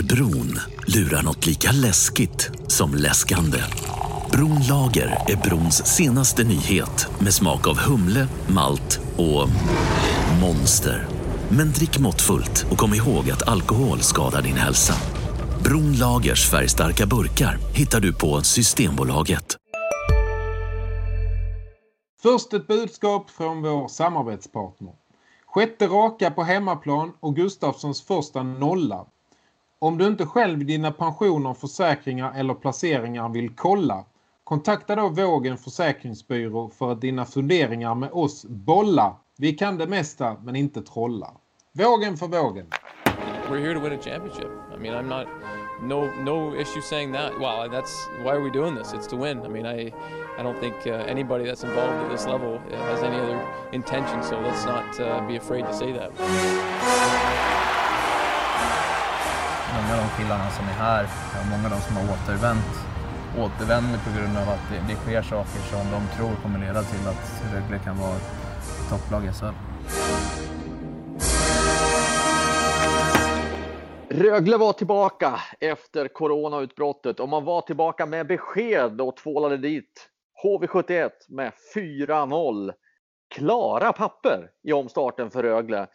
Under bron lurar något lika läskigt som läskande. Bronlager är brons senaste nyhet med smak av humle, malt och monster. Men drick måttfullt och kom ihåg att alkohol skadar din hälsa. Bronlagers färgstarka burkar hittar du på Systembolaget. Först ett budskap från vår samarbetspartner. Sjätte raka på hemmaplan och Gustafssons första nolla. Om du inte själv dina pensioner, försäkringar eller placeringar vill kolla, kontakta då Vågen Försäkringsbyrå för att dina funderingar med oss bolla. Vi kan det mesta men inte trolla. Vågen för vågen. We're here to win a championship. I mean, I'm not no no issue saying that. Well, that's why are we doing this? It's to win. I mean, I I don't think uh, anybody that's involved at this level has any other intention. So let's not uh, be afraid to say that. Många av de killarna som är här, och många av de som har återvänt, återvänder på grund av att det, det sker saker som de tror kommer leda till att Rögle kan vara ett topplag i SHL. Rögle var tillbaka efter coronautbrottet och man var tillbaka med besked och tvålade dit HV71 med 4-0. Klara papper i omstarten för Rögle.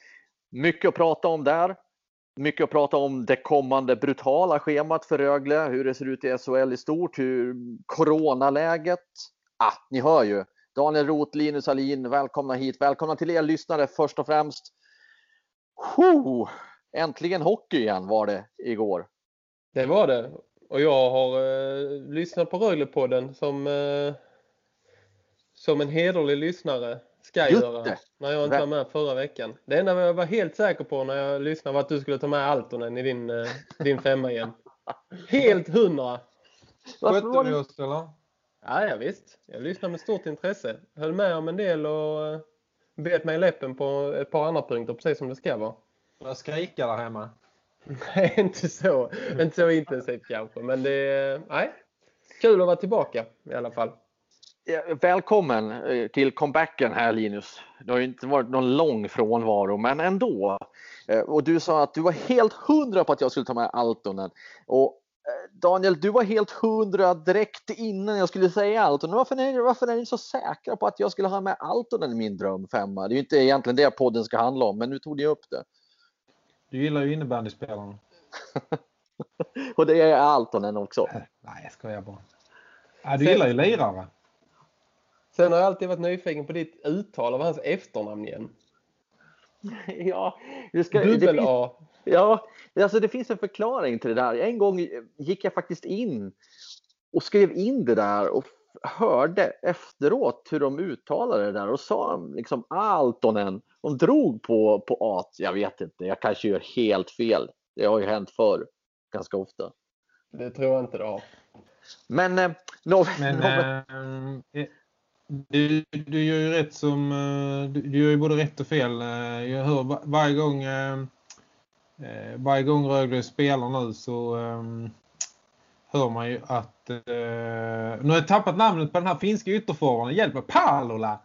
Mycket att prata om där. Mycket att prata om det kommande brutala schemat för Rögle, hur det ser ut i SHL i stort, hur coronaläget. Ah, ni hör ju. Daniel Roth, Linus Alin, välkomna hit. Välkomna till er lyssnare först och främst. Whew! Äntligen hockey igen var det igår. Det var det. Och jag har eh, lyssnat på Röglepodden som, eh, som en hederlig lyssnare ska Just göra. det. När jag inte var med förra veckan. Det enda jag var helt säker på när jag lyssnade var att du skulle ta med Altonen i din, eh, din femma igen. Helt hundra! Skötte vi oss eller? Ja, ja visst. Jag lyssnade med stort intresse. Höll med om en del och eh, bet mig i läppen på ett par andra punkter precis som det ska vara. Jag skrika där hemma. Nej, inte så, inte så intensivt kanske. Men det är nej, kul att vara tillbaka i alla fall. Välkommen eh, till comebacken här Linus. Det har ju inte varit någon lång frånvaro men ändå. Eh, Och du sa att du var helt hundra på att jag skulle ta med Altonen. Och eh, Daniel, du var helt hundra direkt innan jag skulle säga Altonen. Varför är, varför är ni så säkra på att jag skulle ha med Altonen i min drömfemma? Det är ju inte egentligen det podden ska handla om, men nu tog ni upp det. Du gillar ju innebandyspelarna. Och det är Altonen också. Nej, jag skojar bara. Ja, du gillar ju lirare. Sen har jag alltid varit nyfiken på ditt uttal av hans efternamn igen. Ja, det ska, det finns- Dubbel-A. Ja, alltså det finns en förklaring till det där. En gång gick jag faktiskt in och skrev in det där och hörde efteråt hur de uttalade det där och sa liksom Altonen. De drog på, på A. Jag vet inte, jag kanske gör helt fel. Det har ju hänt förr ganska ofta. Det tror jag inte det har. Men, eh, nå, Men nå- eh, du, du gör ju rätt som... Eh, du, gör ju både rätt och fel. Eh, jag hör var, varje gång... Eh, varje gång Rögle spelar nu så ehm, hör man ju att... eh, Nu har jag tappat namnet på den här finska ytterformen. Hjälp mig! Palola!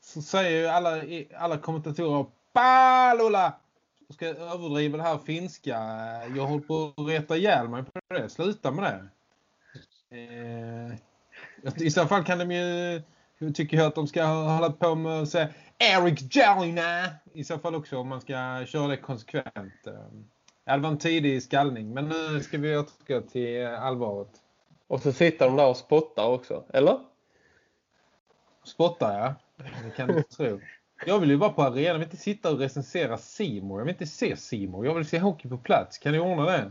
Så säger ju alla, alla kommentatorer Palola! Jag ska överdriva det här finska. Jag håller på att reta ihjäl mig på det. Sluta med det. Eh, I så fall kan de ju, jag tycker jag att de ska hålla på med att säga Eric Jelena i så fall också om man ska köra det konsekvent. Eh, Ja, det var en tidig skallning men nu ska vi återgå till allvaret. Och så sitter de där och spottar också. Eller? Spottar jag? Det kan du tro. Jag vill ju vara på arenan. Jag vill inte sitta och recensera Simor. Jag vill inte se Simor. Jag vill se hockey på plats. Kan ni ordna det?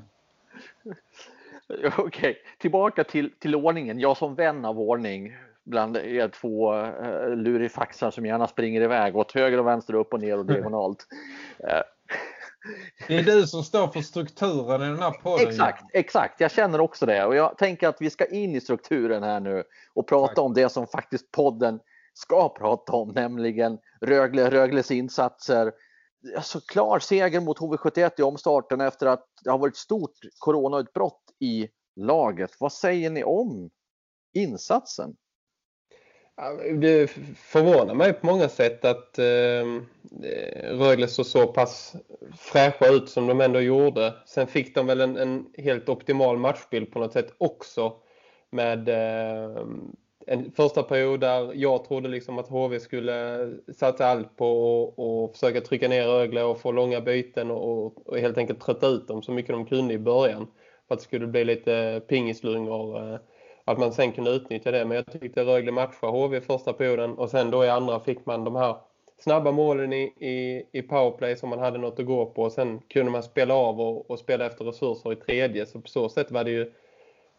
Okej, tillbaka till, till ordningen. Jag som vän av ordning bland er två uh, lurifaxar som gärna springer iväg åt höger och vänster, upp och ner och diagonalt. Eh, Det är du som står för strukturen i den här podden. Exakt, exakt. Jag känner också det och jag tänker att vi ska in i strukturen här nu och prata Tack. om det som faktiskt podden ska prata om, nämligen Rögle, Rögles insatser. Alltså klar seger mot HV71 i omstarten efter att det har varit stort coronautbrott i laget. Vad säger ni om insatsen? Det förvånar mig på många sätt att ehm, eh, Rögle såg så pass fräscha ut som de ändå gjorde. Sen fick de väl en, en helt optimal matchbild på något sätt också med eh, en första period där jag trodde liksom att HV skulle satsa allt på att försöka trycka ner Rögle och få långa byten och, och, helt enkelt trötta ut dem så mycket de kunde i början. För att det skulle bli lite pingislungor. Eh, att man sen kunde utnyttja det. Men jag tyckte Rögle matchade HV i första perioden och sen då i andra fick man de här snabba målen i, i, i powerplay som man hade något att gå på. Och sen kunde man spela av och, och spela efter resurser i tredje. Så på så sätt var det ju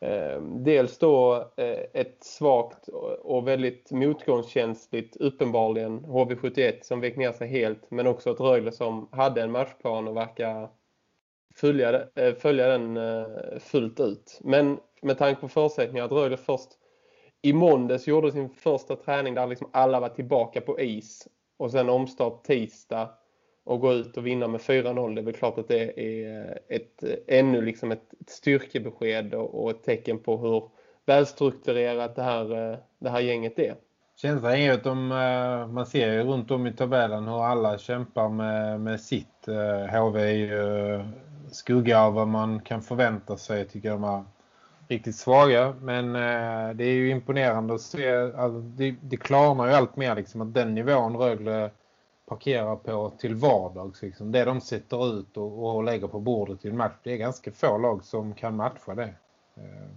eh, dels då eh, ett svagt och väldigt motgångskänsligt uppenbarligen HV71 som vek ner sig helt. Men också ett Rögle som hade en matchplan och verkar följa, eh, följa den eh, fullt ut. Men med tanke på förutsättningar att Rögle först i måndags gjorde sin första träning där liksom alla var tillbaka på is och sen omstart tisdag och gå ut och vinna med 4-0. Det är väl klart att det är eh, ett, eh, ännu liksom ett styrkebesked och ett tecken på hur välstrukturerat det här, eh, det här gänget är. Känslan är ju att de, man ser ju runt om i tabellen hur alla kämpar med, med sitt. HV är ju skugga av vad man kan förvänta sig tycker jag de är riktigt svaga. Men eh, det är ju imponerande att se. Alltså, det, det klarnar ju allt mer liksom, att den nivån Rögle parkerar på till vardags. Liksom. Det de sätter ut och, och lägger på bordet i en match. Det är ganska få lag som kan matcha det. Eh,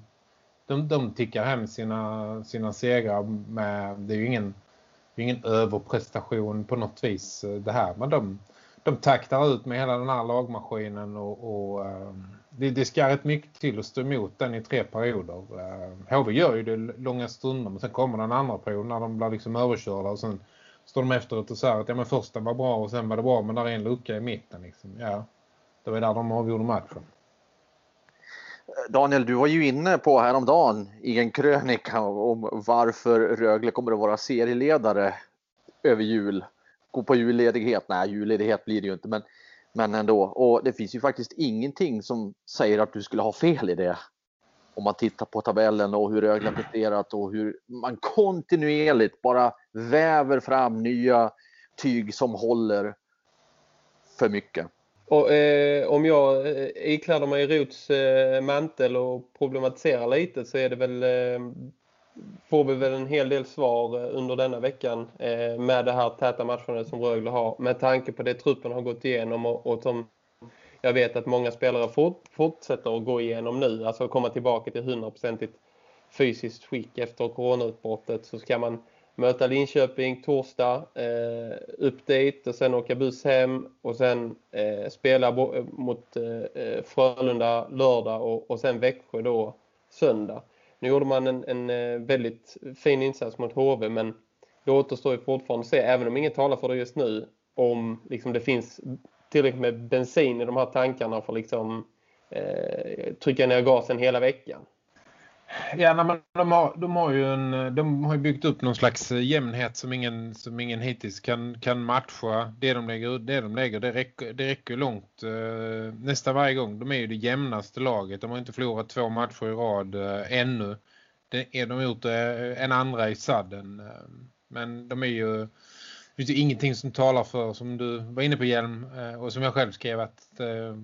de, de tickar hem sina, sina segrar med, det är ju ingen, ingen överprestation på något vis eh, det här. Men de, de taktar ut med hela den här lagmaskinen och, och eh, det, det ska rätt mycket till att stå emot den i tre perioder. Eh, HV gör ju det långa stunder men sen kommer den andra perioden när de blir liksom överkörda och sen står de efteråt och säger att ja, men första var bra och sen var det bra men där är en lucka i mitten. Liksom. Ja, det var där de avgjorde matchen. Daniel, du var ju inne på häromdagen i en krönika om varför Rögle kommer att vara serieledare över jul gå på julledighet. Nej, julledighet blir det ju inte, men, men ändå. Och det finns ju faktiskt ingenting som säger att du skulle ha fel i det. Om man tittar på tabellen och hur Rögle har presterat och hur man kontinuerligt bara väver fram nya tyg som håller för mycket. Och, eh, om jag eh, ikläder mig Rots eh, mantel och problematiserar lite så är det väl eh, får vi väl en hel del svar eh, under denna veckan eh, med det här täta matchandet som Rögle har. Med tanke på det truppen har gått igenom och, och som jag vet att många spelare fort, fortsätter att gå igenom nu. Alltså komma tillbaka till 100% fysiskt skick efter coronautbrottet så ska man möta Linköping torsdag, eh, upp dit och sen åka buss hem och sen eh, spela eh, mot eh, eh, Frölunda lördag och, och sen Växjö då söndag. Nu gjorde man en, en eh, väldigt fin insats mot HV men det återstår ju fortfarande att se, även om inget talar för det just nu, om liksom, det finns tillräckligt med bensin i de här tankarna för att liksom, eh, trycka ner gasen hela veckan. Ja, men de har, de har ju en, de har byggt upp någon slags jämnhet som ingen, som ingen hittills kan, kan matcha. Det de lägger, det de lägger det, räcker, det räcker långt uh, nästa varje gång. De är ju det jämnaste laget. De har inte förlorat två matcher i rad eh, ännu. Det är de gjort eh, en andra i sadden. men de är ju finns ju ingenting som talar för, som du var inne på Hjelm eh, och som jag själv skrev, att eh,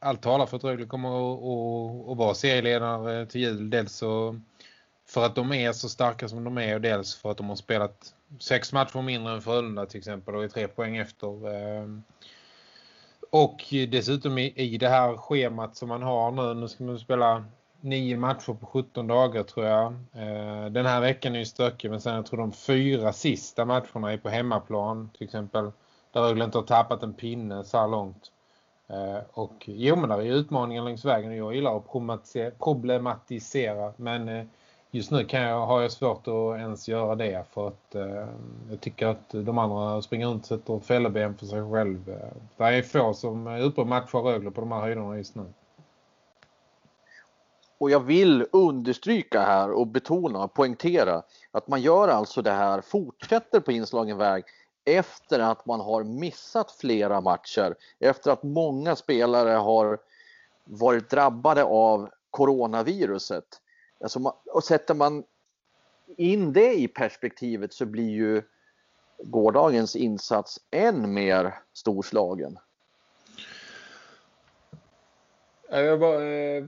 allt talar för att Rögle kommer att, att, vara serieledare till jul. Dels så för att de är så starka som de är och dels för att de har spelat sex matcher mindre än Frölunda till exempel och är tre poäng efter. Eh, och dessutom i, i det här schemat som man har nu, nu ska man spela nio matcher på 17 dagar tror jag. Eh, den här veckan är ju stökig men sen jag tror de fyra sista matcherna är på hemmaplan till exempel. Där Rögle inte har tappat en pinne så här långt. Eh, och jo men där är utmaningar längs vägen och jag gillar att problematisera men eh, just nu kan jag, har jag svårt att ens göra det för att jag tycker att de andra springer runt och sätter fälleben för sig själv. Det är få som är uppe och matchar Rögle på de här höjderna just nu. Och jag vill understryka här och betona, poängtera att man gör alltså det här, fortsätter på inslagen väg efter att man har missat flera matcher, efter att många spelare har varit drabbade av coronaviruset. Alltså och sätter man in det i perspektivet så blir ju gårdagens insats än mer storslagen. Jag vill bara eh,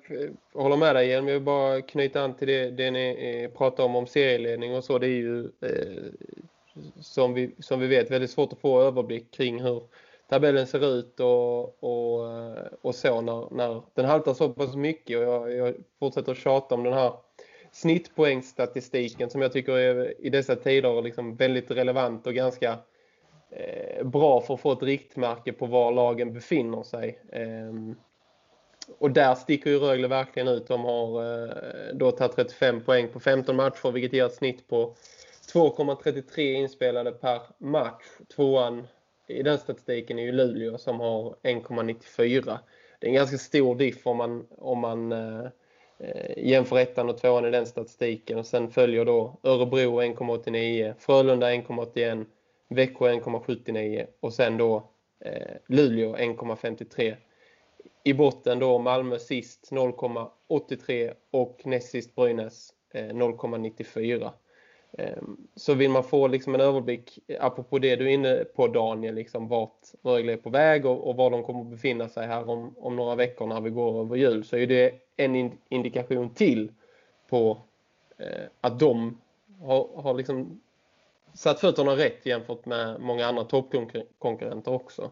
hålla med dig igen. Jag vill bara knyta an till det, det ni eh, pratar om om serieledning och så. Det är ju eh, som, vi, som vi vet väldigt svårt att få överblick kring hur tabellen ser ut och, och, eh, och så när, när den haltar så pass mycket. Och jag, jag fortsätter att tjata om den här snittpoängstatistiken som jag tycker är i dessa tider liksom väldigt relevant och ganska eh, bra för att få ett riktmärke på var lagen befinner sig. Ehm, och där sticker ju Rögle verkligen ut. De har eh, då tagit 35 poäng på 15 matcher vilket ger ett snitt på 2,33 inspelade per match. Tvåan i den statistiken är ju Luleå som har 1,94. Det är en ganska stor diff om man, om man eh, eh, jämför ettan och tvåan i den statistiken. Och sen följer då Örebro 1,89, Frölunda 1,81, Växjö 1,79 och sen då eh, Luleå 1,53 i botten då Malmö sist 0,83 och näst sist Brynäs eh, 0,94. Ehm, så vill man få liksom en överblick, eh, apropå det du är inne på Daniel, liksom vart Rögle är på väg och, och var de kommer att befinna sig här om, om några veckor när vi går över jul, så är det en indikation till på eh, att de har, har liksom satt fötterna rätt jämfört med många andra toppkonkurrenter också.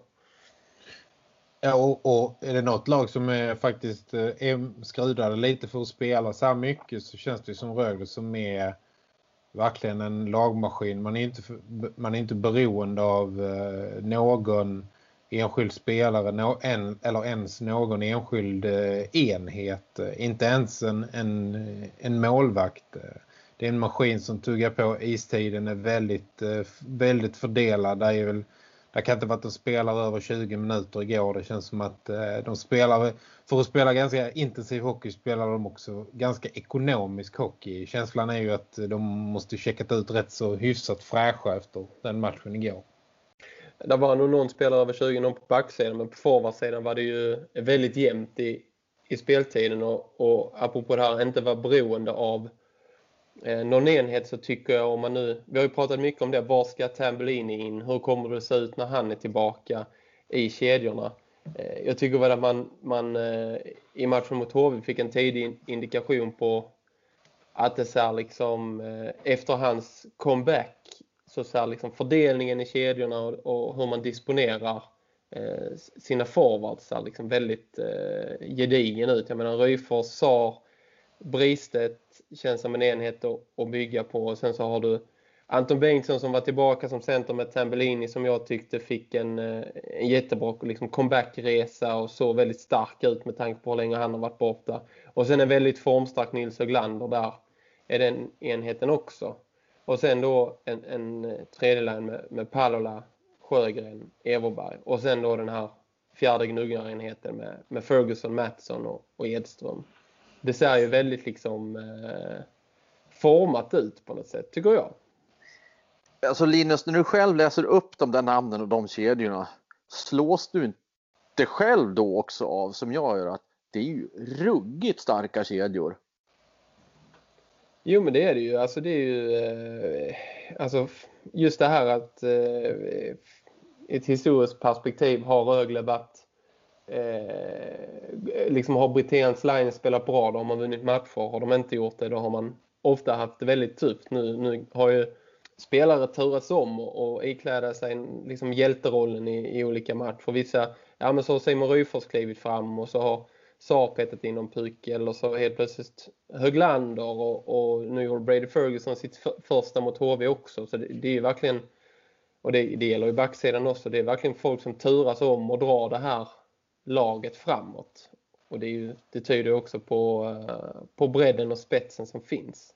Ja, och, och, är det något lag som är faktiskt eh, är skrudade lite för att spela så här mycket så känns det som Rögle som är verkligen en lagmaskin. Man är inte, man är inte beroende av eh, någon enskild spelare no, en, eller ens någon enskild eh, enhet. Inte ens en, en, en målvakt. Det är en maskin som tuggar på istiden är väldigt, väldigt fördelad. Där är väl det kan inte vara att de spelar över 20 minuter igår. Det känns som att eh, de spelar, för att spela ganska intensiv hockey spelar de också ganska ekonomisk hockey. Känslan är ju att de måste checkat ut rätt så hyfsat fräscha efter den matchen igår. Det var nog någon spelare över 20 någon på backsidan men på forwardsidan var det ju väldigt jämnt i, i speltiden och, och apropå det här inte vara beroende av Eh, någon enhet så tycker jag om man nu, vi har ju pratat mycket om det, var ska Tambellini in? Hur kommer det se ut när han är tillbaka i kedjorna? Eh, jag tycker väl att man, man eh, i matchen mot HV fick en tidig indikation på att det ser liksom efter hans comeback så ser liksom fördelningen i kedjorna och, och hur man disponerar sina forwards ser liksom väldigt gedigen ut. Jag menar Ryfors, Sar, Bristet känns som en enhet att, bygga på. Och sen så har du Anton Bengtsson som var tillbaka som center med Tambellini som jag tyckte fick en, eh, en jättebra liksom comebackresa och såg väldigt stark ut med tanke på hur länge han har varit borta. Och sen en väldigt formstark Nils Höglander där är den enheten också. Och sen då en, en eh, tredje med, med Palola, Sjögren, Everberg. Och sen då den här fjärde gnuggarenheten med, med Ferguson, Mattsson och, och Edström det ser ju väldigt liksom eh, format ut på något sätt, tycker jag. Alltså Linus, när du själv läser upp de där namnen och de kedjorna, slås du inte själv då också av, som jag gör, att det är ju ruggigt starka kedjor? Jo, men det är det ju. Alltså det är ju eh, alltså just det här att eh, ett historiskt perspektiv har Rögle varit eh, liksom har Britens line spelat bra då har man vunnit matcher. Har de inte gjort det då har man ofta haft det väldigt tufft. Nu, nu har ju spelare turats om och, och ikläda sig liksom hjälterollen i, i olika matcher. Vissa, ja men så har Simon Ryfors klivit fram och så har Saar petat in någon puk eller så helt plötsligt Höglander och, och nu gjorde Brady Ferguson sitt för, första mot HV också. Så det, det är ju verkligen, och det, det gäller ju backsidan också, det är verkligen folk som turas om och drar det här laget framåt. Och det, är ju, det tyder också på, eh, på bredden och spetsen som finns.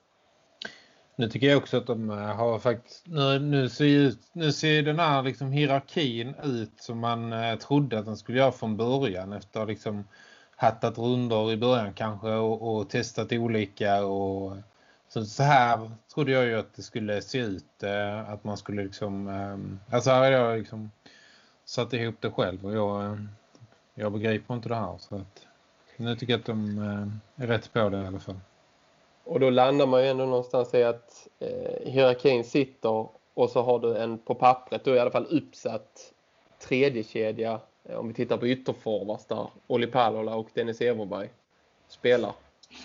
Nu tycker jag också att de eh, har faktiskt, nu, nu, ser, ut, nu ser den här liksom hierarkin ut som man eh, trodde att den skulle göra från början efter liksom hattat runder i början kanske och, och testat olika och så, så här trodde jag ju att det skulle se ut eh, att man skulle liksom, alltså här har jag liksom satt ihop det själv och jag jag begriper inte det här. Så att, nu tycker jag att de eh, är rätt på det i alla fall. Och då landar man ju ändå någonstans i att eh, hierarkin sitter och så har du en på pappret då i alla fall uppsatt tredje kedja eh, om vi tittar på ytterforwards där Olli Palola och Dennis Everberg spelar.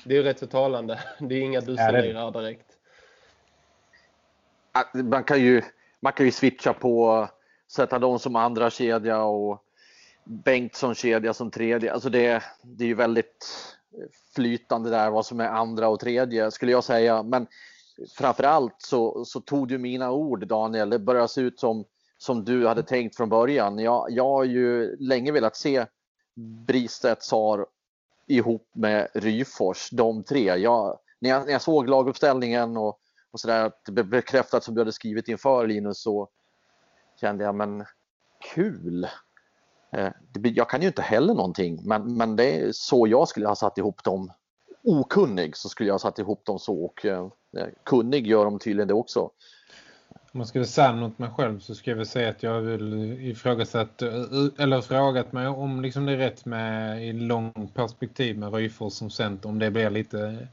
Det är ju rätt så talande. Det är inga dussinlirare direkt. Man kan ju, man kan ju switcha på sätta dem som andra kedja och Bengtsson kedja som tredje. Alltså det, det är ju väldigt flytande där vad som är andra och tredje skulle jag säga. Men framförallt så, så tog du mina ord Daniel. Det börjar se ut som, som du hade tänkt från början. Jag, jag har ju länge velat se Bristedt, Sar ihop med Ryfors, de tre. Jag, när, jag, när jag såg laguppställningen och, och sådär, bekräftat som du hade skrivit inför Linus så kände jag men kul. Eh, jag kan ju inte heller någonting men, men det är så jag skulle ha satt ihop dem. Okunnig så skulle jag ha satt ihop dem så och eh, eh kunnig gör de tydligen det också. Om man ska vara sann mot mig själv så skulle jag väl säga att jag vill ifrågasatt eh, eller frågat mig om liksom det är rätt med i lång perspektiv med Ryfors som center om det blir lite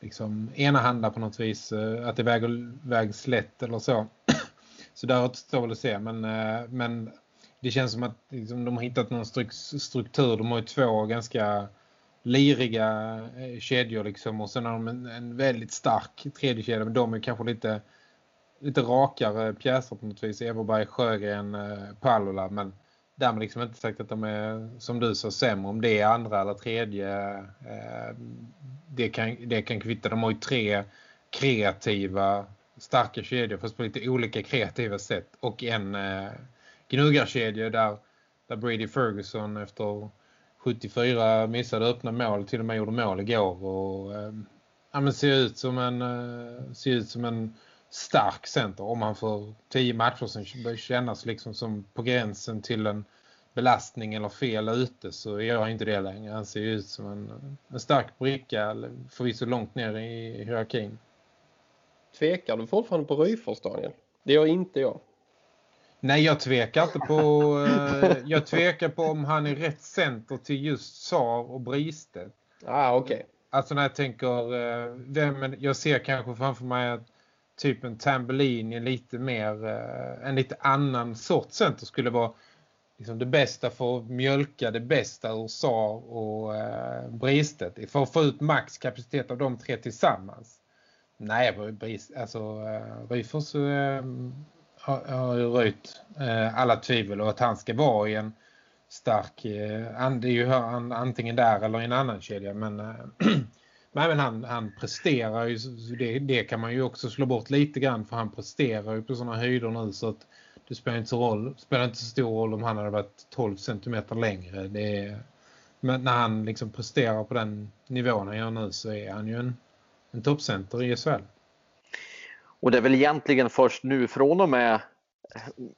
liksom enahanda på något vis att det väger, vägs lätt eller så. så där återstår väl att se men, men det känns som att liksom, de har hittat någon struktur. De har ju två ganska liriga eh, kedjor liksom. Och sen har de en, en väldigt stark tredje kedja. Men de är kanske lite, lite rakare pjäser på något vis. Everberg, Sjögren, eh, Pallola. Men därmed liksom inte sagt att de är, som du sa, sämre. Om det är andra eller tredje. Eh, det, kan, det kan kvitta. De har ju tre kreativa, starka kedjor. Fast på lite olika kreativa sätt. Och en... Eh, Gnuggarkedjor där, där Brady Ferguson efter 74 missade öppna mål till och med gjorde mål igår och eh, ja, men ser ut som en eh, ser ut som en stark center om han får tio matcher som kännas liksom som på gränsen till en belastning eller fel ute så gör han inte det längre. Han ser ut som en, eh, en stark bricka förvisso långt ner i hierarkin. Tvekar du fortfarande på Ryfors Daniel? Det gör inte jag. Nej, jag tvekar inte på... Eh, jag tvekar på om han är rätt center till just Sar och Bristet. Ah, okej. Okay. Alltså när jag tänker... Eh, vem, jag ser kanske framför mig att typ en Tambellini lite mer... Eh, en lite annan sorts center skulle vara liksom det bästa för att mjölka det bästa ur Sar och eh, Bristet. För att få ut maxkapacitet av de tre tillsammans. Nej, Brist, alltså eh, Ryfors... Eh, har, har röjt eh, alla tvivel och att han ska vara i en stark, eh, det är ju antingen där eller i en annan kedja men, eh, men han, han presterar ju, det, det kan man ju också slå bort lite grann för han presterar ju på sådana höjder nu så att det spelar inte så, roll, spelar inte så stor roll om han hade varit 12 cm längre. Det är, men när han liksom presterar på den nivån han gör nu så är han ju en, en toppcenter i SHL. Och det är väl egentligen först nu från och med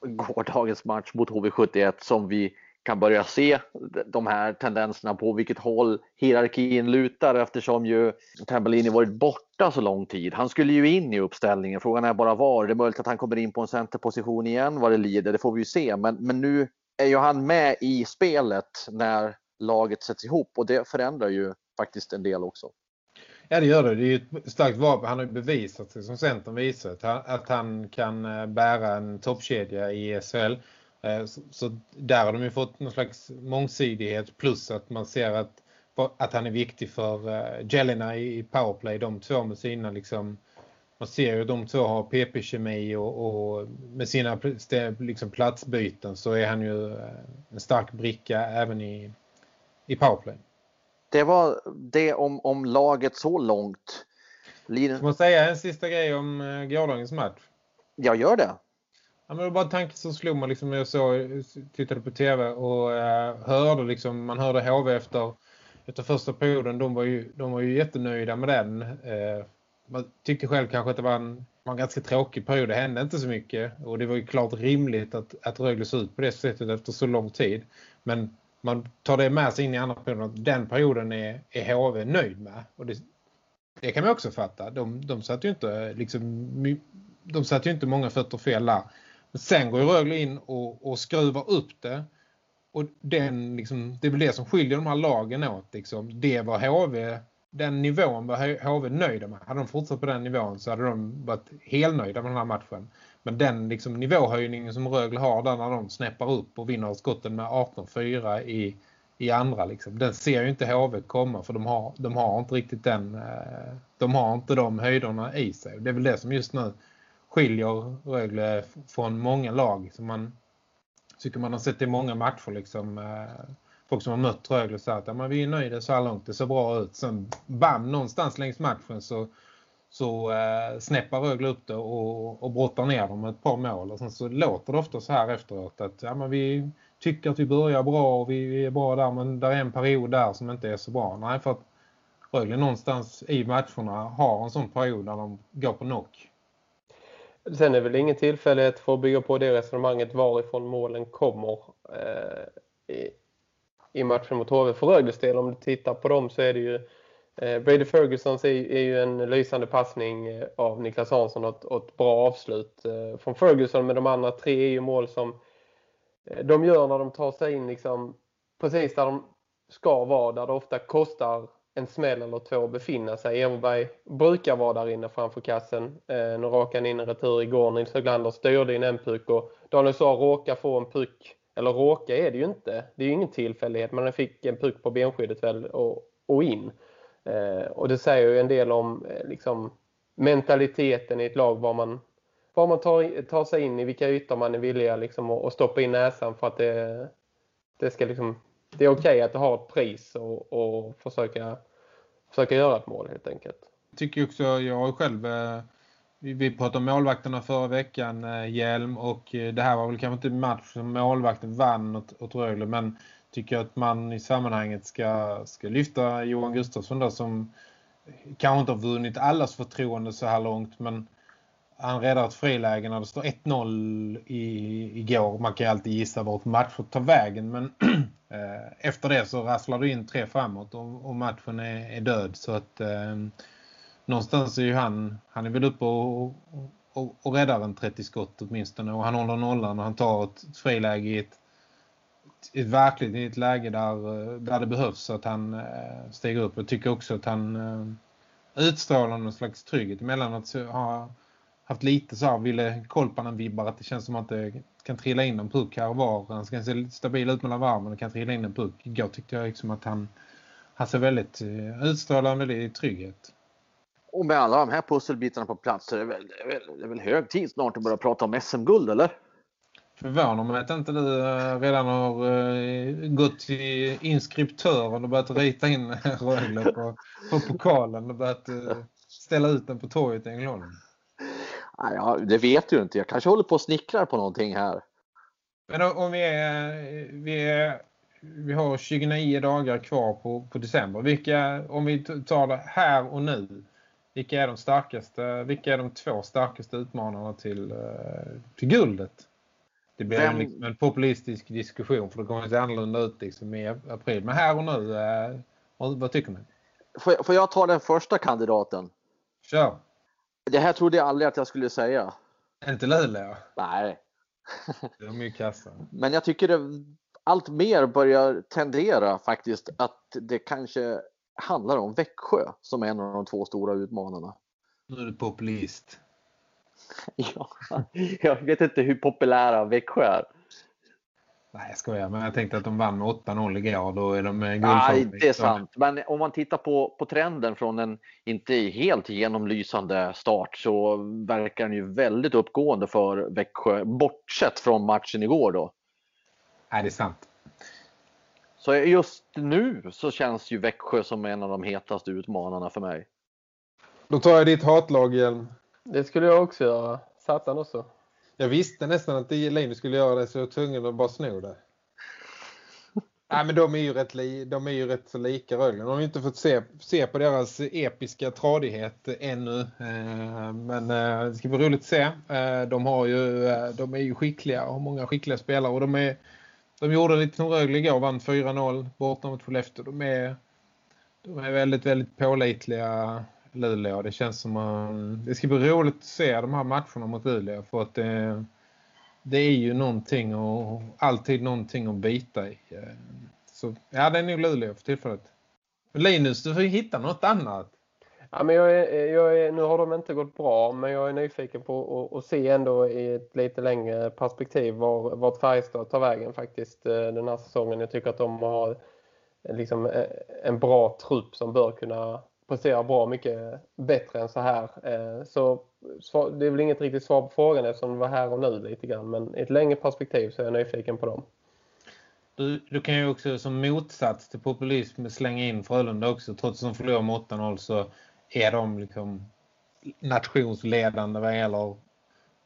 gårdagens match mot HV71 som vi kan börja se de här tendenserna på vilket håll hierarkin lutar eftersom ju Tambellini varit borta så lång tid. Han skulle ju in i uppställningen. Frågan är bara var. Det är möjligt att han kommer in på en centerposition igen vad det lider. Det får vi ju se. Men, men nu är ju han med i spelet när laget sätts ihop och det förändrar ju faktiskt en del också. Ja det gör det. Det är ju ett starkt vapen. Han har ju bevisat sig som centern visat att han kan eh, bära en toppkedja i SHL. Eh, så där har de ju fått någon slags mångsidighet plus att man ser att, att han är viktig för eh, Jelena i powerplay. De två med sina liksom man ser ju att de två har PP-kemi och, och, med sina liksom platsbyten så är han ju en stark bricka även i, i powerplay det var det om, om laget så långt. Linus... Ska man säga en sista grej om uh, gårdagens match? Jag gör det. Ja, men det var bara en tanke som slog mig liksom när jag såg, tittade på tv och uh, hörde liksom, man hörde HV efter, efter första perioden. De var, ju, de var ju jättenöjda med den. Uh, man tyckte själv kanske att det var en, var en ganska tråkig period. Det hände inte så mycket och det var ju klart rimligt att, att Rögle ut på det sättet efter så lång tid. Men man tar det med sig in i andra perioden. Den perioden är, är HV nöjd med. Och det, det kan man också fatta. De, de satt ju inte liksom, de satt ju inte många fötter fel där. Men sen går ju Rögle in och, och skruvar upp det. Och den, liksom, det är väl det som skiljer de här lagen åt. Liksom. Det var HV den nivån var HV nöjda med. Hade de fortsatt på den nivån så hade de varit helt nöjda med den här matchen. Men den liksom, nivåhöjningen som Rögle har där när de snäppar upp och vinner skotten med 18-4 i, i andra. Liksom, den ser ju inte HV komma för de har, de har inte riktigt den, eh, de har inte de höjderna i sig. Det är väl det som just nu skiljer Rögle från många lag som man tycker man har sett i många matcher liksom eh, folk som har mött Rögle säger att ja, men vi är nöjda så här långt, det ser bra ut. Sen bam, någonstans längs matchen så, så eh, snäppar Rögle upp det och, och brottar ner dem med ett par mål. Och sen så låter det ofta så här efteråt att ja, men vi tycker att vi börjar bra och vi, vi är bra där men där är en period där som inte är så bra. Nej, för att Rögle någonstans i matcherna har en sån period där de går på knock. Sen är det väl ingen tillfällighet för att bygga på det resonemanget varifrån målen kommer. Eh, i matchen mot HV för Rögles del. Om du tittar på dem så är det ju Eh, Brady Fergusons är, är, ju en lysande passning eh, av Niklas Hansson och ett, och ett bra avslut eh, från Ferguson. Men de andra tre är ju mål som de gör när de tar sig in liksom precis där de ska vara. Där det ofta kostar en smäll eller två att befinna sig. Everberg brukar vara där inne framför kassen. Eh, nu rakade han in en retur igår. Nils Höglander styrde in en puck och Daniel sa råka få en puck eller råka är det ju inte. Det är ju ingen tillfällighet. Men han fick en puck på benskyddet väl och, och in. Eh, och det säger ju en del om eh, liksom, mentaliteten i ett lag. Var man, var man tar, tar sig in i, vilka ytor man är villiga liksom, att, att stoppa in näsan för att det, det ska liksom det är okej okay att det har ett pris och, och försöka, försöka göra ett mål helt enkelt. Jag tycker också, jag har själv eh, vi pratade om målvakterna förra veckan, eh, Hjelm, och eh, det här var väl kanske inte match som målvakten vann åt, åt Rögle, men tycker att man i sammanhanget ska, ska lyfta Johan Gustafsson där som kanske inte har vunnit allas förtroende så här långt, men han räddar ett friläge när det står 1-0 i, igår. Man kan ju alltid gissa vart matchen tar vägen, men eh, efter det så rasslar du in tre framåt och, och matchen är, är, död. Så att eh, någonstans är ju han, han är väl uppe och, och, och räddar en 30 skott åtminstone. Och han håller nollan och han tar ett friläge i ett, ett verkligt i ett läge där, eh, där det behövs att han eh, stiger upp. Jag tycker också att han eh, utstrålar någon slags trygghet. Emellanåt har haft lite så här, ville Kolpanen vibbar att det känns som att det kan trilla in en puck här och var. Han ska se stabil ut mellan varmen och kan trilla in en puck. Igår tyckte jag liksom att han, han ser väldigt eh, utstrålar en trygghet. Och med alla de här pusselbitarna på plats så är det väl, det är väl, det är väl hög tid snart att börja prata om SM-guld, eller? Förvånar mig att inte du eh, redan har uh, gått till inskriptören och börjat rita in Rögle på, på pokalen och börjat uh, ställa ut den på torget i Ängelholm. Ja, det vet du inte. Jag kanske håller på att snickra på någonting här. Men om vi är, vi är vi har 29 dagar kvar på, på december. Vilka, om vi tar det här och nu, vilka är de starkaste, vilka är de två starkaste utmanarna till, eh, till guldet? Det blir Vem... liksom en populistisk diskussion för det kommer att se annorlunda ut liksom i april. Men här och nu, eh, vad tycker ni? Får jag, får jag ta den första kandidaten? Kör. Det här trodde jag aldrig att jag skulle säga. Inte Luleå? Nej. De är ju kassa. Men jag tycker det allt mer börjar tendera faktiskt att det kanske handlar om Växjö som är en av de två stora utmanarna. Nu är du populist. ja, jag vet inte hur populära Växjö är. Nej, jag skojar. Men jag tänkte att de vann med 8-0 igår. Då är de guldfavorit. Nej, det är sant. Men om man tittar på, på trenden från en inte helt genomlysande start så verkar den ju väldigt uppgående för Växjö. Bortsett från matchen igår då. Nej, det är sant. Så just nu så känns ju Växjö som en av de hetaste utmanarna för mig. Då tar jag ditt hatlag igen. Det skulle jag också göra. Satan också. Jag visste nästan att Linus skulle göra det så jag var tvungen att bara sno det. Nej, men de är ju rätt, de är ju rätt så lika Rögle. De har ju inte fått se, se på deras episka tradighet ännu. Eh, men eh, det ska bli roligt att se. Eh, de, har ju, de är ju skickliga och har många skickliga spelare. Och de, är, de gjorde lite som Rögle igår, vann 4-0 borta mot Skellefteå. De är, de är väldigt, väldigt pålitliga Luleå. Det känns som att det ska bli roligt att se de här matcherna mot Luleå för att det, det är ju någonting och alltid någonting att bita i. Så ja, det är nog Luleå för tillfället. Linus, du får ju hitta något annat. Ja, men jag är, jag är, nu har de inte gått bra, men jag är nyfiken på att, att se ändå i ett lite längre perspektiv var, vart Färjestad tar vägen faktiskt eh, den här säsongen. Jag tycker att de har liksom eh, en bra trupp som bör kunna presterar bra mycket bättre än så här. Eh, så det är väl inget riktigt svar på frågan eftersom det var här och nu lite grann. Men i ett längre perspektiv så är jag nyfiken på dem. Du, du kan ju också som motsats till populism slänga in Frölunda också. Trots att de förlorar med 8-0 så är de liksom nationsledande vad gäller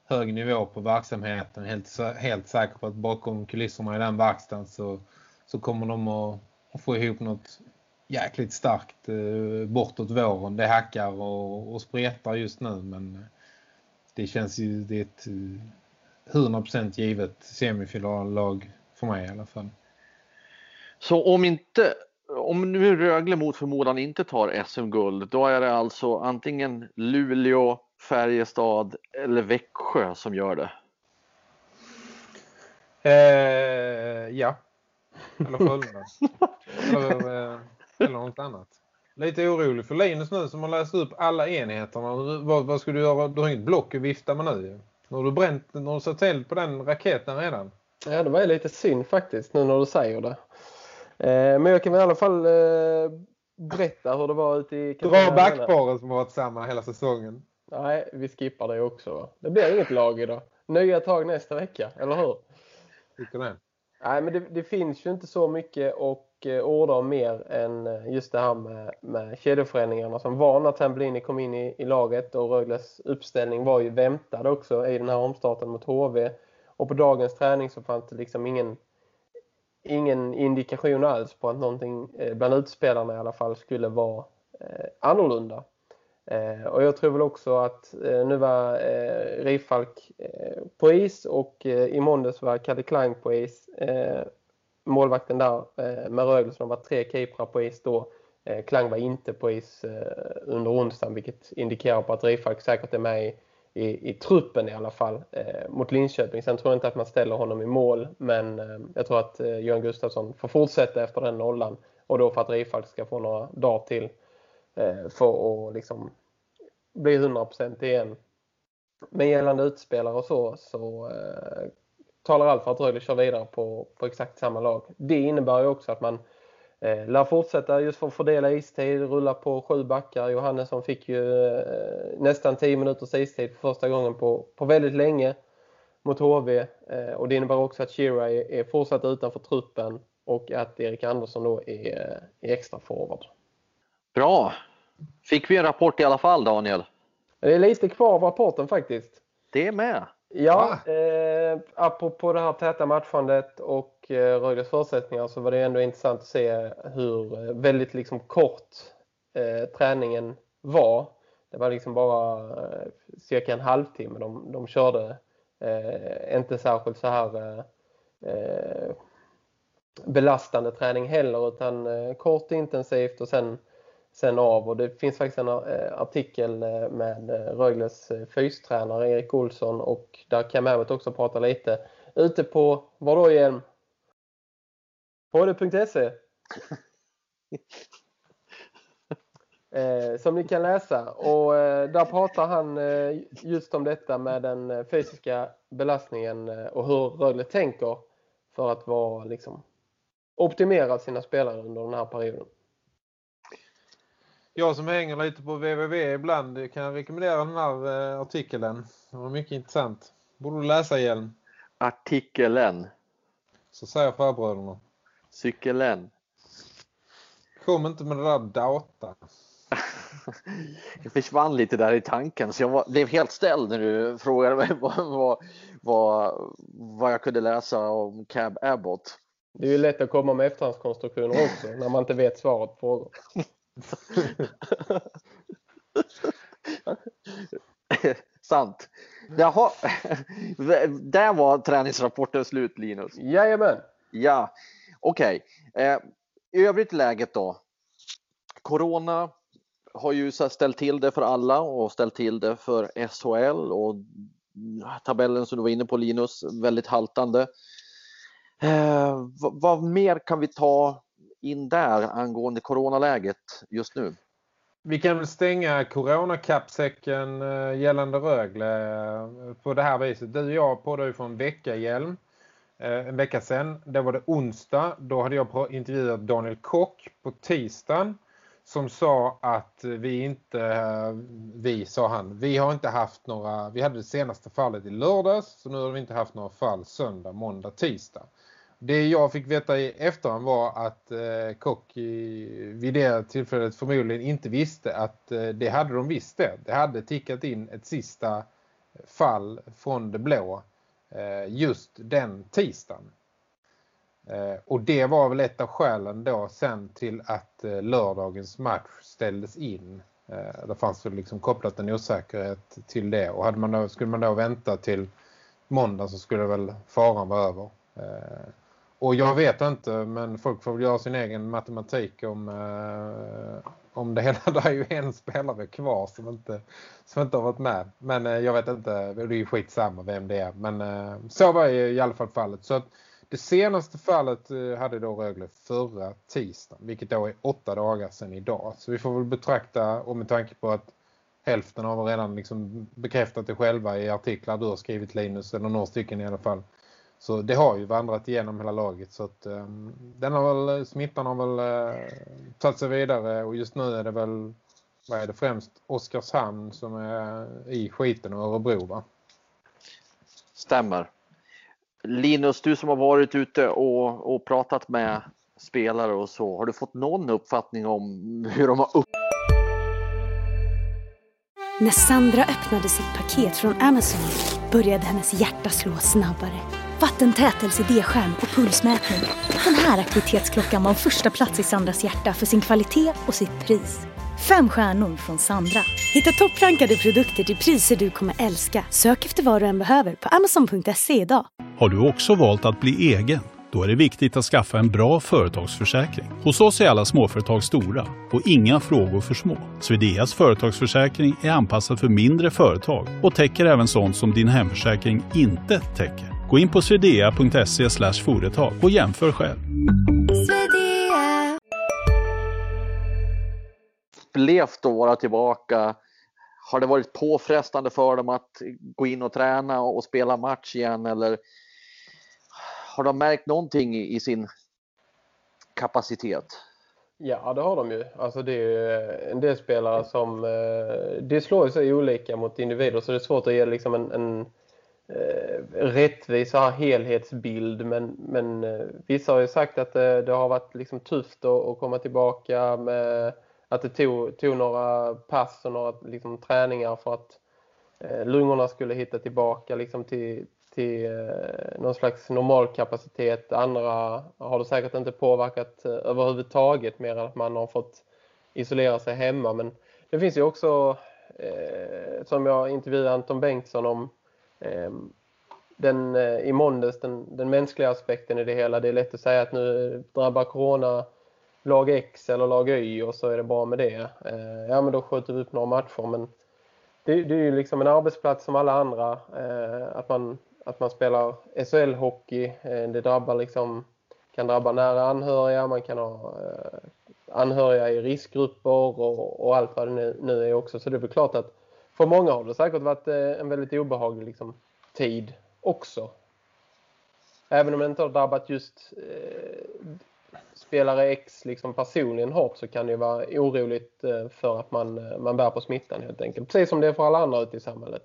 hög nivå på verksamheten. Helt, helt säker på att bakom kulisserna i den verkstaden så, så kommer de att, att få ihop något jäkligt starkt eh, bortåt våren. Det hackar och, och spretar just nu men det känns ju det är ett 100% eh, givet semifinallag för mig i alla fall. Så om inte om nu Rögle mot förmodan inte tar SM-guld, då är det alltså antingen Luleå, Färjestad eller Växjö som gör det? Eh, ja. Eller Skövde. eller, något annat. Lite orolig för Linus nu som har läst upp alla enheterna. Vad, vad ska du göra? Du har inget block att vifta med nu. Har du bränt, har du satt eld på den raketen redan. Ja, det var lite synd faktiskt nu när du säger det. Eh, men jag kan i alla fall eh, berätta hur det var ute i Dra backparen som har varit samma hela säsongen. Nej, vi skippar det också. Det blir inget lag idag. Nya tag nästa vecka, eller hur? Tycker det. Nej, men det, det, finns ju inte så mycket och eh, orda om mer än eh, just det här med, med kedjeförändringarna som var när Tambellini kom in i, i laget och Rögles uppställning var ju väntad också i den här omstarten mot HV. Och på dagens träning så fanns det liksom ingen ingen indikation alls på att någonting eh, bland utspelarna i alla fall skulle vara eh, annorlunda. Eh, och jag tror väl också att eh, nu var eh, Rifalk eh, på is och i måndags var Kalle Klang på is. Målvakten där med Rögle som var tre keeprar på is då. Klang var inte på is under onsdagen vilket indikerar på att Rifalk säkert är med i i, i truppen i alla fall eh, mot Linköping. Sen tror jag inte att man ställer honom i mål men eh, jag tror att eh, Johan Gustafsson får fortsätta efter den nollan och då för att Rifalk ska få några dagar till eh, Eh, för att liksom bli 100% igen. Men gällande utspelare och så så eh, talar allt för att Rögle kör vidare på, på exakt samma lag. Det innebär ju också att man Eh, lär fortsätta just för att fördela istid, rulla på sju backar. Johannesson fick ju eh, nästan 10 minuters istid för första gången på, på väldigt länge mot HV. Eh, och det innebär också att Shira är, är fortsatt utanför truppen och att Erik Andersson då är, eh, är extra forward. Bra! Fick vi en rapport i alla fall Daniel? Det är lite kvar av rapporten faktiskt. Det är med. Ja, eh, apropå det här täta matchandet och eh, Rögles förutsättningar så var det ändå intressant att se hur eh, väldigt liksom kort eh, träningen var. Det var liksom bara eh, cirka en halvtimme de, de körde. Eh, inte särskilt så här eh, belastande träning heller utan kort intensivt och sen sen av. Och det finns faktiskt en eh, artikel eh, med eh, Rögles fystränare Erik Olsson och där kan Abbott också prata lite ute på, vad då igen? HD.se som ni kan läsa och där pratar han just om detta med den fysiska belastningen och hur Rögle tänker för att vara liksom optimera sina spelare under den här perioden. Jag som hänger lite på www ibland kan rekommendera den här eh, artikeln. Den var mycket intressant. Borde du läsa igen. Artikeln. Så säger farbröderna. Cykeln. Kom inte med det där data. jag försvann lite där i tanken så jag var, blev helt ställd när du frågade mig vad, vad, vad, vad jag kunde läsa om Cab Abbott. Det är ju lätt att komma med efterhandskonstruktioner också när man inte vet svaret på frågor. Sant. Jaha, där var träningsrapporten slut Linus. Jajamän. Ja, okej. Okay. Eh, övrigt läget då? Corona har ju ställt till det för alla och ställt till det för SHL och tabellen som du var inne på Linus, väldigt haltande. Eh, vad, vad mer kan vi ta in där angående coronaläget just nu? Vi kan väl stänga coronakappsäcken eh, gällande Rögle eh, på det här viset. Du och jag poddade ju för eh, en vecka en vecka sedan. Det var det onsdag. Då hade jag intervjuat Daniel Kock på tisdagen som sa att vi inte, vi sa han, vi har inte haft några, vi hade det senaste fallet i lördags så nu har vi inte haft några fall söndag, måndag, tisdag. Det jag fick veta i efterhand var att eh, Kock vid det tillfället förmodligen inte visste att eh, det hade de visst det. Det hade tickat in ett sista fall från det blå eh, just den tisdagen. Eh, och det var väl ett av skälen då sen till att eh, lördagens match ställdes in. Eh, det fanns väl liksom kopplat en osäkerhet till det. Och hade man då, skulle man då vänta till måndag så skulle väl faran vara över. Eh, och jag vet inte, men folk får väl göra sin egen matematik om, eh, om det hela. Det är ju en spelare kvar som inte, som inte har varit med. Men eh, jag vet inte, det är ju skitsamma vem det är. Men eh, så var ju i alla fall fallet. Så att det senaste fallet eh, hade då Rögle förra tisdagen, vilket då är åtta dagar sedan idag. Så vi får väl betrakta, och med tanke på att hälften har redan liksom bekräftat det själva i artiklar du har skrivit Linus, eller några stycken i alla fall så det har ju vandrat igenom hela laget så att um, den har väl, smittan har väl uh, tagit sig vidare och just nu är det väl, vad är det främst, Oskarshamn som är i skiten och Örebro va? Stämmer. Linus, du som har varit ute och, och pratat med spelare och så, har du fått någon uppfattning om hur de har upp... När Sandra öppnade sitt paket från Amazon började hennes hjärta slå snabbare Vattentät LCD-skärm och pulsmätning. Den här aktivitetsklockan var första plats i Sandras hjärta för sin kvalitet och sitt pris. Fem stjärnor från Sandra. Hitta topprankade produkter till priser du kommer älska. Sök efter vad du än behöver på amazon.se idag. Har du också valt att bli egen? Då är det viktigt att skaffa en bra företagsförsäkring. Hos oss är alla småföretag stora och inga frågor för små. Swedeas företagsförsäkring är anpassad för mindre företag och täcker även sånt som din hemförsäkring inte täcker. Gå in på swedea.se företag och jämför själv. Levt att vara tillbaka. Har det varit påfrestande för dem att gå in och träna och spela match igen eller har de märkt någonting i sin kapacitet? Ja, det har de ju. Alltså det är en del spelare som... Eh, det slår sig olika mot individer så det är svårt att ge liksom en, en eh, rättvis helhetsbild men, men eh, vissa har ju sagt att det, det har varit liksom tufft att, att, komma tillbaka med att det tog, tog några pass och några liksom, träningar för att eh, lungorna skulle hitta tillbaka liksom, till, till eh, någon slags normalkapacitet. Andra har det säkert inte påverkat eh, överhuvudtaget mer än att man har fått isolera sig hemma men det finns ju också eh, som jag intervjuade Anton Bengtsson om Ehm, den, eh, i måndags, den, den mänskliga aspekten i det hela. Det är lätt att säga att nu drabbar corona lag X eller lag Y och så är det bra med det. Ehm, ja, men då skjuter vi upp några matcher. Men det, det är ju liksom en arbetsplats som alla andra. Eh, att, man, att man spelar SHL-hockey. Eh, det drabbar liksom, kan drabba nära anhöriga. Man kan ha eh, anhöriga i riskgrupper och, och allt vad det nu, nu är också. Så det är väl klart att för många har det säkert varit eh, en väldigt obehaglig liksom, tid också. Även om det inte har drabbat just eh, spelare X liksom personligen hårt så kan det ju vara oroligt eh, för att man, eh, man bär på smittan helt enkelt. Precis som det är för alla andra ute i samhället.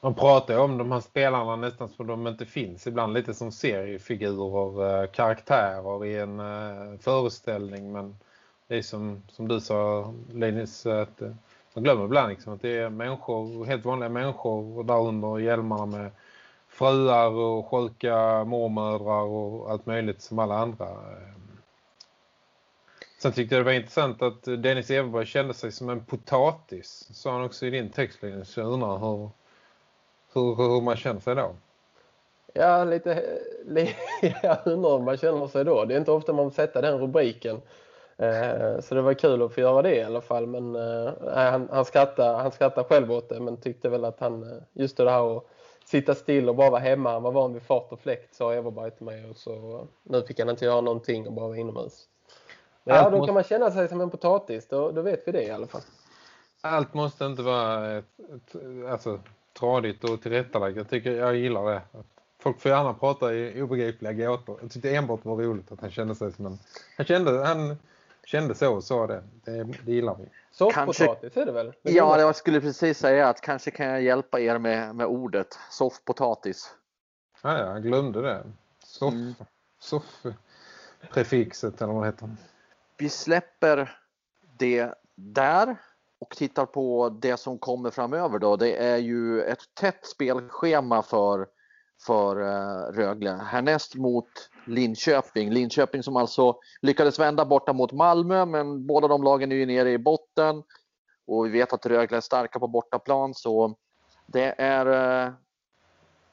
Man pratar ju om de här spelarna nästan som de inte finns. Ibland lite som seriefigurer, eh, karaktärer i en föreställning. Men det är som, som du sa Linus, att man glömmer ibland liksom att det är människor, helt vanliga människor och där under hjälmarna med fruar och sjuka mormödrar och allt möjligt som alla andra. Sen tyckte jag det var intressant att Dennis Everberg kände sig som en potatis. Sa han också i din textlinje. Så jag undrar hur, hur, hur man känner sig då. Ja, lite, jag undrar hur man känner sig då. Det är inte ofta man sätter den rubriken. Eh, så det var kul att få göra det i alla fall. Men eh, han, han, skrattade, han skrattade själv åt det men tyckte väl att han, eh, just det här att sitta still och bara vara hemma. Han var van vid fart och fläkt sa Everberg till mig. Och så, nu fick han inte göra någonting och bara vara inomhus. Men ja, då kan man känna sig som en potatis. Då, då vet vi det i alla fall. Allt måste inte vara ett, ett, alltså, tradigt och tillrättalagt. Jag tycker jag gillar det. Folk får gärna prata i obegripliga gåtor. Jag tyckte enbart var roligt att han kände sig som en... Han kände, han kände så och sa det. Det, det gillar vi. Soffpotatis är det väl? Det ja, det jag skulle precis säga att kanske kan jag hjälpa er med, med ordet soffpotatis. Ja, jag glömde det. Soff, mm. soffprefixet eller vad det heter. Vi släpper det där och tittar på det som kommer framöver då. Det är ju ett tätt spelschema för, för eh, Rögle. Härnäst mot Linköping. Linköping som alltså lyckades vända borta mot Malmö men båda de lagen är ju nere i botten. Och vi vet att Rögle är starka på bortaplan så det är eh,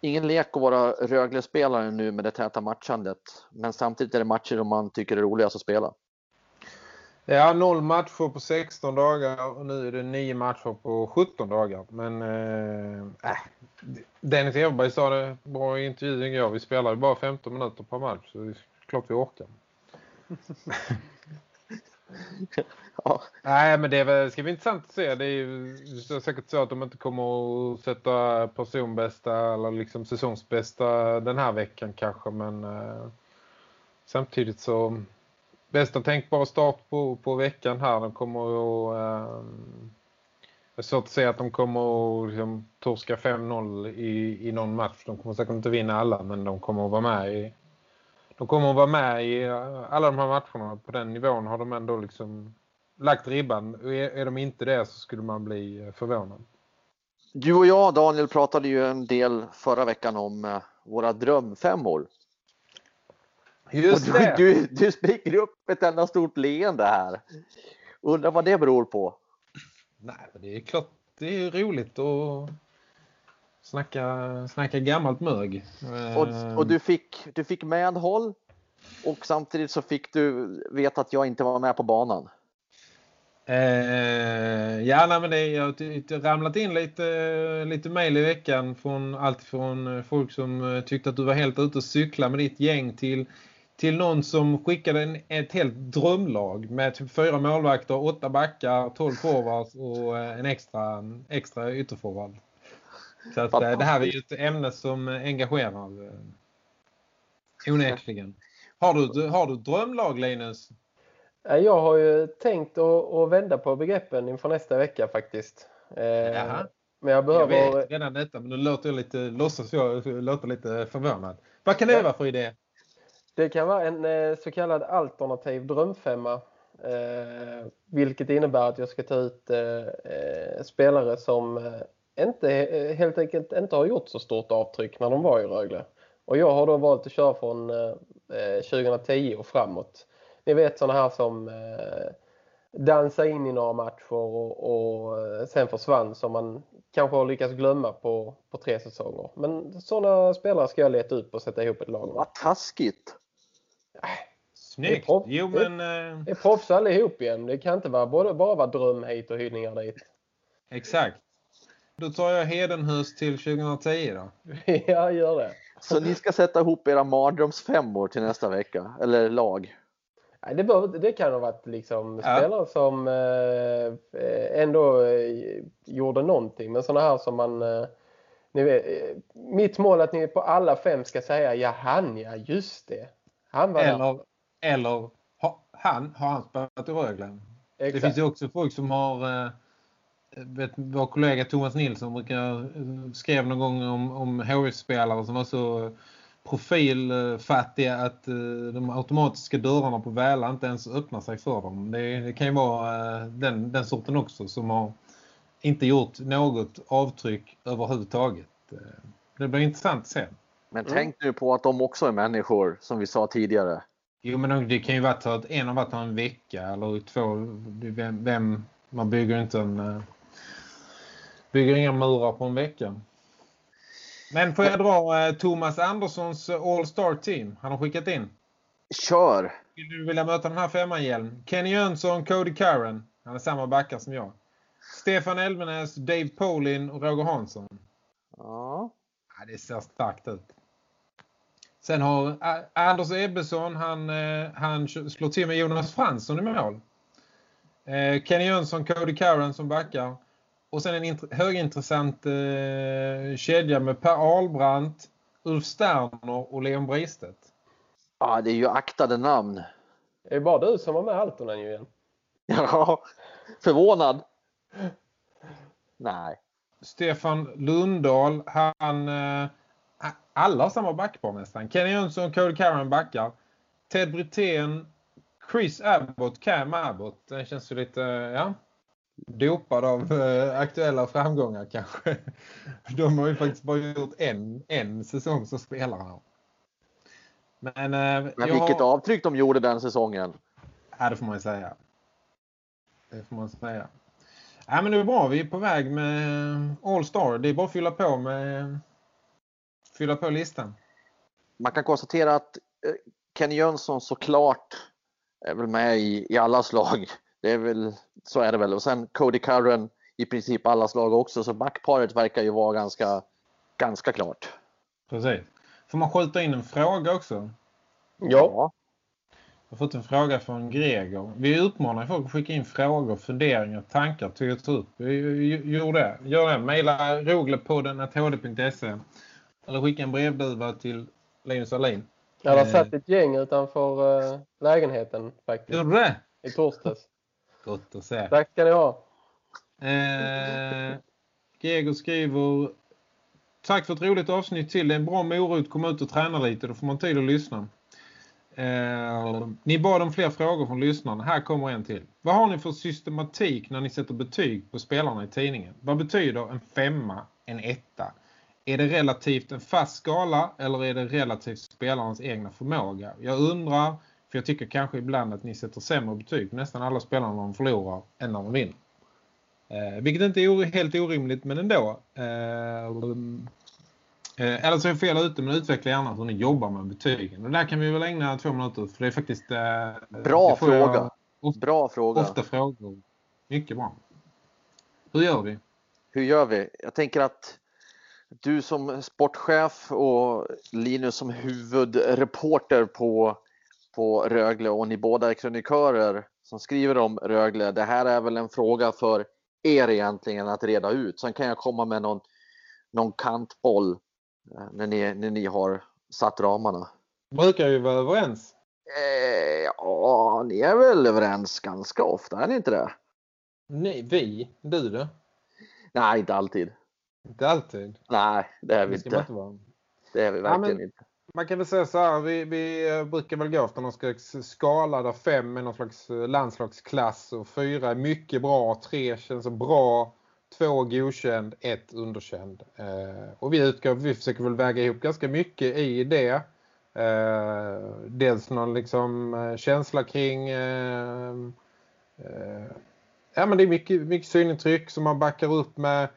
ingen lek att vara Rögle-spelare nu med det täta matchandet. Men samtidigt är det matcher som man tycker är roligast att spela. Ja, noll matcher på 16 dagar och nu är det nio matcher på 17 dagar. Men äh, äh Dennis Everberg sa det bra i intervjun igår. Vi spelar ju bara 15 minuter per match så det är klart vi orkar. ja. Nej, men det är, ska bli intressant att se. Det är ju säkert så att de inte kommer att sätta personbästa eller liksom säsongsbästa den här veckan kanske. Men äh, samtidigt så bästa tänkbara start på, på veckan här. De kommer att... Ehm, det är svårt att säga att de kommer att liksom, torska 5-0 i, i någon match. De kommer säkert inte vinna alla men de kommer att vara med i de kommer att vara med i eh, alla de här matcherna. På den nivån har de ändå liksom lagt ribban. Är, är de inte det så skulle man bli eh, förvånad. Du och jag Daniel pratade ju en del förra veckan om eh, våra drömfemmor. Just du, det. Du, du spricker upp ett enda stort leende här. Undrar vad det beror på? Nej, det är klart det är roligt att snacka, snacka gammalt mög. Och, och du, fick, du fick medhåll och samtidigt så fick du veta att jag inte var med på banan. Eh, ja, nej, men det, jag har ramlat in lite, lite mejl i veckan från allt från folk som tyckte att du var helt ute och cykla med ditt gäng till till någon som skickade en, ett helt drömlag med typ fyra målvakter, åtta backar, tolv forwards och eh, en extra, extra ytterforward. Så att, eh, det här är ju ett ämne som engagerar. Eh, onekligen. Har du, har du drömlag Linus? Jag har ju tänkt att, att vända på begreppen inför nästa vecka faktiskt. Jaha. Men jag behöver... Jag vet redan detta men nu låter jag lite, låtsas jag låter lite förvånad. Vad kan det vara för idé? Det kan vara en eh, så kallad alternativ drömfemma. Eh, vilket innebär att jag ska ta ut eh, eh spelare som eh, inte, helt enkelt inte har gjort så stort avtryck när de var i Rögle. Och jag har då valt att köra från 2010 och framåt. Ni vet sådana här som dansa in i några matcher och, och sen försvann som man kanske har lyckats glömma på, på tre säsonger. Men sådana spelare ska jag leta upp och sätta ihop ett lag med. Vad taskigt! Snyggt. Det är, jo, men, det, det är proffs allihop igen. Det kan inte vara både, bara vara dröm hit och hyllningar dit. Exakt. Då tar jag Hedenhus till 2010 då. ja, gör det. Så ni ska sätta ihop era mardrömsfemmor till nästa vecka? Eller lag? Nej, det, bör, det kan ha varit liksom ja. spelare som eh, ändå eh, gjorde någonting. Men sådana här som man... Eh, ni vet, eh, mitt mål är att ni på alla fem ska säga ja, han, ja, just det. Han var eller, där. eller ha, han, har han spelat i Rögle? Exakt. Det finns ju också folk som har eh, vet, vår kollega Thomas Nilsson brukar eh, skrev någon gång om, om HF-spelare som var så profilfattiga att de automatiska dörrarna på Väla inte ens öppnar sig för dem. Det, det kan ju vara den, den sorten också som har inte gjort något avtryck överhuvudtaget. Det blir intressant att se. Men mm. tänk nu på att de också är människor, som vi sa tidigare. Jo, men det kan ju vara att en har varit en vecka eller två. Vem, vem man bygger inte en... Eh, bygger inga murar på en vecka. Men får jag dra eh, Thomas Anderssons eh, All-Star Team? Han har skickat in. Kör! Vill du vilja möta den här femman hjälm? Kenny Jönsson, Cody Karen. Han är samma backar som jag. Stefan Elmenes, Dave Polin och Roger Hansson. Ja. Ja, det ser starkt ut. Sen har Anders Ebbesson, han, eh, han slår till med Jonas Fransson i mål. Eh, Kenny Jönsson, Cody Curran som backar. Och sen en högintressant eh, kedja med Per Albrandt, Ulf Sterner och Leon Bristedt. Ja, det är ju aktade namn. Det är bara du som var med Altonen ju igen. Ja, förvånad. Nej. Stefan Lundahl, han... Eh, alla har samma backpar nästan. Kenny Jönsson, Cody Karen backar. Ted Brithén, Chris Abbott, Cam Abbott. Den känns ju lite, ja, dopad av eh, aktuella framgångar kanske. De har ju faktiskt bara gjort en, en säsong som spelare. Men, eh, Men vilket har... avtryck de gjorde den säsongen. Ja, det får man ju säga. Det får man säga. Ja, men det är bra. Vi är på väg med All Star. Det är bara att fylla på med fylla på listan. Man kan konstatera att eh, Kenny Jönsson såklart är väl med i, i alla slag. Det är väl, så är det väl. Och sen Cody Curran i princip alla slag också. Så backparet verkar ju vara ganska, ganska klart. Precis. Får man skjuta in en fråga också? Ja. Jag har fått en fråga från Gregor. Vi uppmanar folk att skicka in frågor, funderingar, tankar till upp. Gör det. Gör det. Maila roglepodden.hd.se eller skicka en brevduva till Linus Alin. Jag har eh. satt ett gäng utanför uh, lägenheten faktiskt. Gjorde det? I torsdags. Gott att se. Tack ska ni ha. Eh, Gregor skriver Tack för ett roligt avsnitt till. Det är en bra morot. Kom ut och träna lite. Då får man tid att lyssna. Eh, ni bad om fler frågor från lyssnarna. Här kommer en till. Vad har ni för systematik när ni sätter betyg på spelarna i tidningen? Vad betyder en femma, en etta? Är det relativt en fast skala eller är det relativt spelarens egna förmåga? Jag undrar, för jag tycker kanske ibland att ni sätter sämre betyg nästan alla spelarna när de förlorar än när de vinner. Eh, vilket inte är helt orimligt men ändå. Eh, eh, eller så är jag fel ute men utveckla gärna hur ni jobbar med betygen. Och där kan vi väl ägna två minuter för det är faktiskt... Eh, bra fråga. Ofta, bra fråga. Ofta frågor. Mycket bra. Hur gör vi? Hur gör vi? Jag tänker att du som sportchef och Linus som huvudreporter på, på Rögle och ni båda är kronikörer som skriver om Rögle. Det här är väl en fråga för er egentligen att reda ut. Sen kan jag komma med någon, någon kantboll eh, när ni, när ni har satt ramarna. Brukar vi vara överens? Eh, ja, ni är väl överens ganska ofta, är ni inte det? Nej, vi? Du då? Nej, inte alltid. Inte alltid? Nej, det är vi inte. inte det är vi verkligen ja, inte. Man kan väl säga så här, vi, vi eh, brukar väl gå efter någon slags skala där fem är någon slags eh, landslagsklass och fyra är mycket bra, tre känns bra, två godkänd, ett underkänd. Eh, och vi utgår, vi försöker väl väga ihop ganska mycket i det. Eh, dels någon liksom eh, känsla kring eh, ja men det är mycket, mycket synintryck som man backar upp med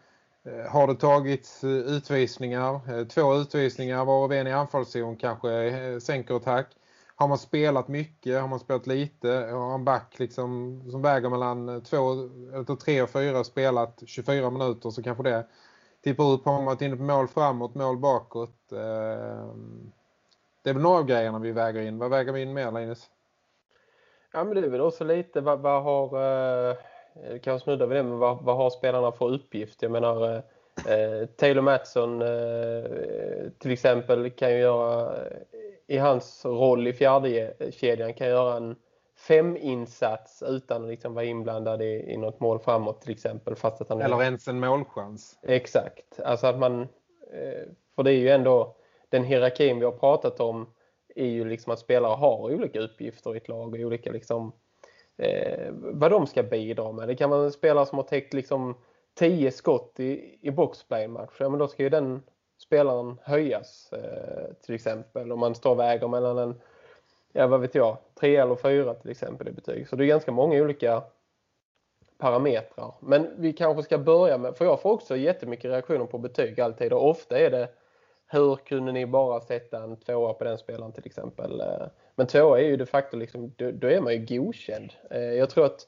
Eh, har det tagits eh, utvisningar, eh, två utvisningar varav en i anfallszon kanske sänker ett hack. Har man spelat mycket, har man spelat lite, har en back liksom, som väger mellan två, eller tre och fyra spelat 24 minuter så kanske det tippar ut på om man varit inne på mål framåt, mål bakåt. Det är väl några av grejerna vi väger in. Vad väger vi in mer Linus? Ja men det är väl också lite vad, vad har Eh, kan snudda vid det, men vad, vad har spelarna för uppgift? Jag menar, eh, Taylor Matson eh, till exempel kan ju göra, i hans roll i fjärde kedjan kan göra en fem-insats utan att liksom vara inblandad i, i något mål framåt till exempel. Fast att han Eller ens en målchans. Exakt. Alltså att man, eh, för det är ju ändå den hierarkin vi har pratat om är ju liksom att spelare har olika uppgifter i ett lag och olika liksom eh, vad de ska bidra med. Det kan vara en spelare som har täckt liksom 10 skott i, i boxplay-match. Ja, men då ska ju den spelaren höjas eh, till exempel. Om man står och väger mellan en, ja vad vet jag, 3 eller 4 till exempel i betyg. Så det är ganska många olika parametrar. Men vi kanske ska börja med, för jag får också jättemycket reaktioner på betyg alltid och ofta är det hur kunde ni bara sätta en tvåa på den spelaren till exempel? Eh, men tvåa är ju de facto liksom, då, då är man ju godkänd. Eh, jag tror att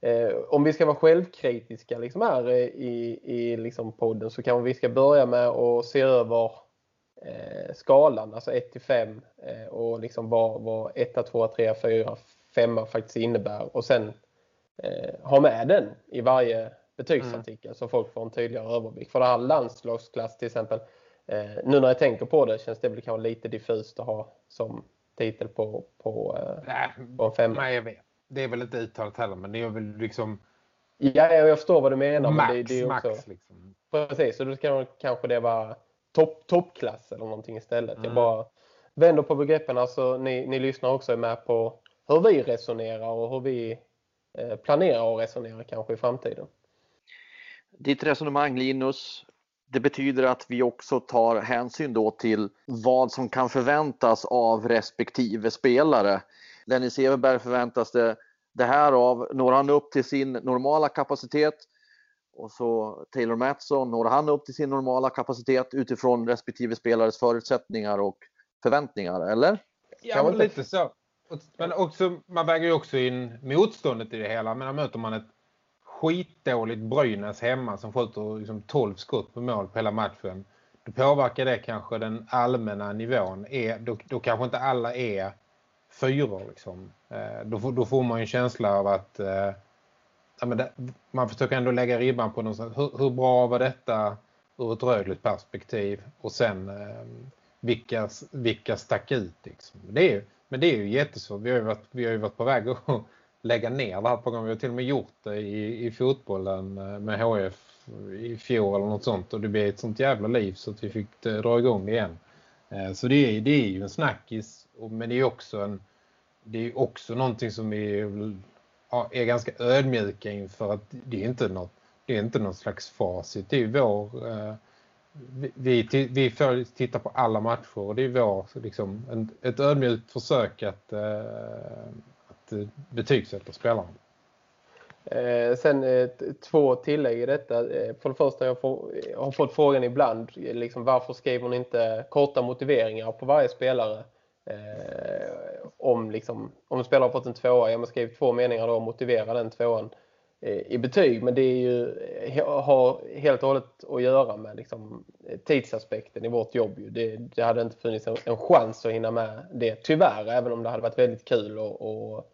eh, om vi ska vara självkritiska liksom här i, i liksom podden så kanske vi ska börja med att se över eh, skalan, alltså 1 till 5 eh, och liksom vad, vad 1, 2, 3, 4, 5 faktiskt innebär och sen eh, ha med den i varje betygsartikel mm. så folk får en tydligare överblick. För det här landslagsklass till exempel, eh, nu när jag tänker på det känns det väl kanske lite diffust att ha som titel på, på, eh, nej, på en femma. Nej, jag vet. Det är väl inte uttalat heller, men det är väl liksom... Ja, jag förstår vad du menar. Max, men det, det är också, max liksom. Precis, så då ska kanske det vara topp, toppklass eller någonting istället. Mm. Jag bara vänder på begreppen. Alltså, ni, ni lyssnar också med på hur vi resonerar och hur vi eh, planerar att resonera kanske i framtiden. Ditt resonemang Linus, det betyder att vi också tar hänsyn då till vad som kan förväntas av respektive spelare. Dennis Everberg förväntas det, det här av. Når han upp till sin normala kapacitet och så Taylor Mattsson, når han upp till sin normala kapacitet utifrån respektive spelares förutsättningar och förväntningar, eller? Ja, men lite så. Men också, man väger ju också in motståndet i det hela. Men möter man ett skitdåligt Brynäs hemma som skjuter liksom 12 skott på mål på hela matchen. Då påverkar det kanske den allmänna nivån. Är, då, då kanske inte alla e är fyror. Liksom. Eh, då, då, får man ju en känsla av att eh, ja, men det, man försöker ändå lägga ribban på någonstans. hur, hur bra var detta ur ett rödligt perspektiv och sen eh, vilka, vilka stack ut. Liksom. Det är, men det är ju jättesvårt. Vi har ju varit, vi har ju varit på väg att lägga ner det här programmet. Vi har till och med gjort det i, i fotbollen eh, med HF i fjol eller något sånt. Och det blev ett sånt jävla liv så att vi fick eh, dra igång det igen. Eh, så det är, det är ju en snackis. Men det är också en det är också någonting som är, är ganska ödmjuka inför att det är inte något, det är inte något slags facit. Det är vår, vi, vi får tittar på alla matcher och det är vår, liksom, ett ödmjukt försök att, Eh, betygsätta spelarna. Eh, sen eh, två tillägg i detta. Eh, för det första, jag, får, eh, har fått frågan ibland, eh, liksom, varför skriver ni inte korta motiveringar på varje spelare? Eh, om, liksom, om en spelare har fått en tvåa, jag har skrivit två meningar då och motivera den tvåan eh, i betyg. Men det är ju, eh, har helt och hållet att göra med liksom, tidsaspekten i vårt jobb. Ju. Det, det hade inte funnits en, en chans att hinna med det, tyvärr, även om det hade varit väldigt kul och, och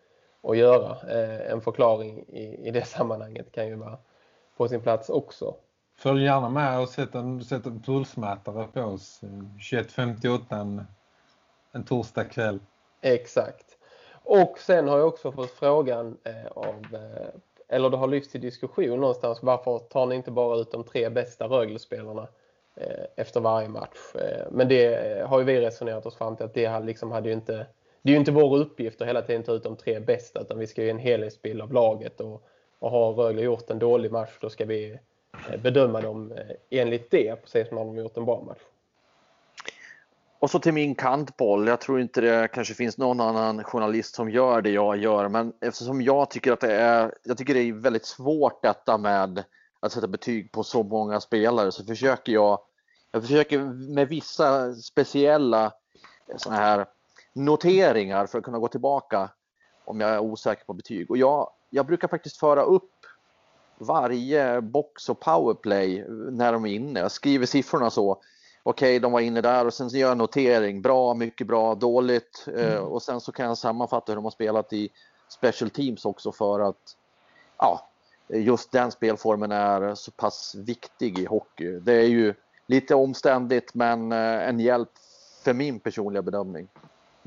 att göra. Eh, en förklaring i, i det sammanhanget kan ju vara på sin plats också. Följ gärna med och sätt en, sätt en pulsmätare på oss 21.58 en, en torsdag kväll. Exakt. Och sen har jag också fått frågan eh, av, eh, eller det har lyfts till diskussion någonstans, varför tar ni inte bara ut de tre bästa Rögle-spelarna efter varje match? Men det har ju vi resonerat oss fram till att det liksom hade ju inte det är ju inte vår uppgift att hela tiden ta ut de tre bästa utan vi ska ge en helhetsbild av laget och, och har Rögle gjort en dålig match då ska vi eh, bedöma dem eh, enligt det precis som de har gjort en bra match. Och så till min kantboll. Jag tror inte det kanske finns någon annan journalist som gör det jag gör men eftersom jag tycker att det är, jag tycker det är väldigt svårt detta med att sätta betyg på så många spelare så försöker jag, jag försöker med vissa speciella sådana här noteringar för att kunna gå tillbaka om jag är osäker på betyg. Och jag, jag brukar faktiskt föra upp varje box och powerplay när de är inne. Jag skriver siffrorna så. Okej, okay, de var inne där och sen gör jag en notering. Bra, mycket bra, dåligt. Eh, mm. och sen så kan jag sammanfatta hur de har spelat i special teams också för att ja, just den spelformen är så pass viktig i hockey. Det är ju lite omständigt men eh, en hjälp för min personliga bedömning.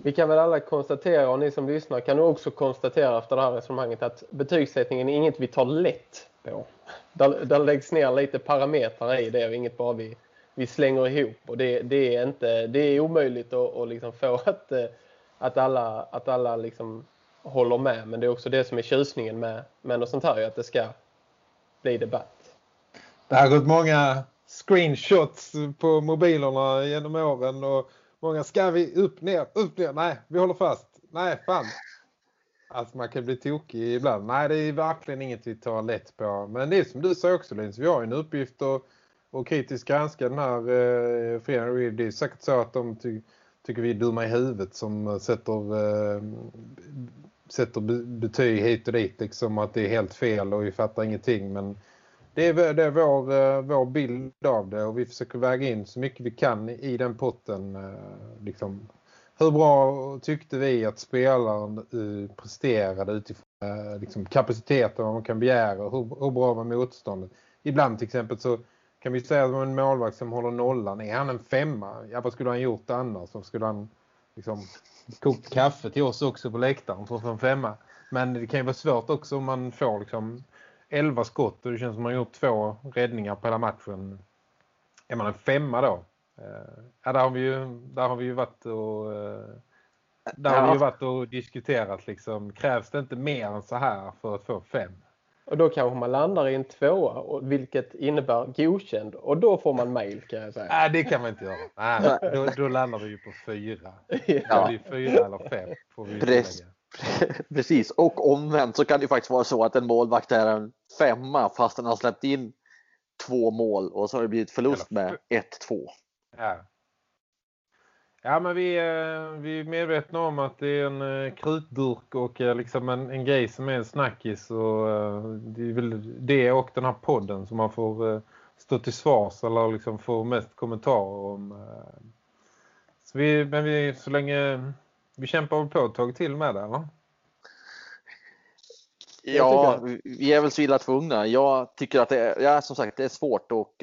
Vi kan väl alla konstatera, och ni som lyssnar kan också konstatera efter det här resonemanget att betygssättningen är inget vi tar lätt på. Där, där läggs ner lite parametrar i det och inget bara vi, vi slänger ihop. Och det, det är, inte, det är omöjligt att, att liksom få att, att alla, att alla liksom håller med. Men det är också det som är tjusningen med, med något sånt här, att det ska bli debatt. Det har gått många screenshots på mobilerna genom åren och Många ska vi upp, ner, upp, ner. Nej, vi håller fast. Nej, fan. Alltså man kan bli tokig ibland. Nej, det är verkligen inget vi tar lätt på. Men det är som du sa också Linus, vi har en uppgift att kritiskt granska den här eh, föreningen. Det är säkert så att de ty tycker vi är dumma i huvudet som eh, sätter eh, sätter betyg hit och dit liksom att det är helt fel och vi fattar ingenting men det är, det är vår, eh, vår bild av det och vi försöker väga in så mycket vi kan i den potten. Eh, liksom. Hur bra tyckte vi att spelaren eh, presterade utifrån liksom, kapaciteten vad man kan begära hur, hur bra var motståndet. Ibland till exempel så kan vi säga att en målvakt som håller nollan, är han en femma? Ja, vad skulle han gjort annars? Skulle han liksom kokt kaffe till oss också på läktaren för att få en femma. Men det kan ju vara svårt också om man får liksom 11 skott och det känns som man har gjort två räddningar på hela matchen. Är man en femma då? Eh, ja, där har vi ju, där har vi ju varit och eh, där har vi ju varit och diskuterat liksom, krävs det inte mer än så här för att få fem? Och då kanske man landar i en tvåa, vilket innebär godkänd. Och då får man mail kan jag säga. Nej, det kan man inte göra. Nej, då, då landar vi ju på fyra. Ja. Det blir fyra eller fem. Får vi Precis. Precis, och omvänt så kan det faktiskt vara så att en målvakt är en femma fast den har släppt in två mål och så har det blivit förlust med 1-2. Ja. Ja, men vi, eh, vi är medvetna om att det är en eh, krutburk och eh, liksom en, en grej som är en snackis. Och det är väl det och den här podden som man får stå till svars eller liksom få mest kommentarer om. Så vi, men vi, så länge vi kämpar på ett tag till med det, eller? Ja, vi är väl så illa tvungna. Jag tycker att det är, ja, som sagt, det är svårt och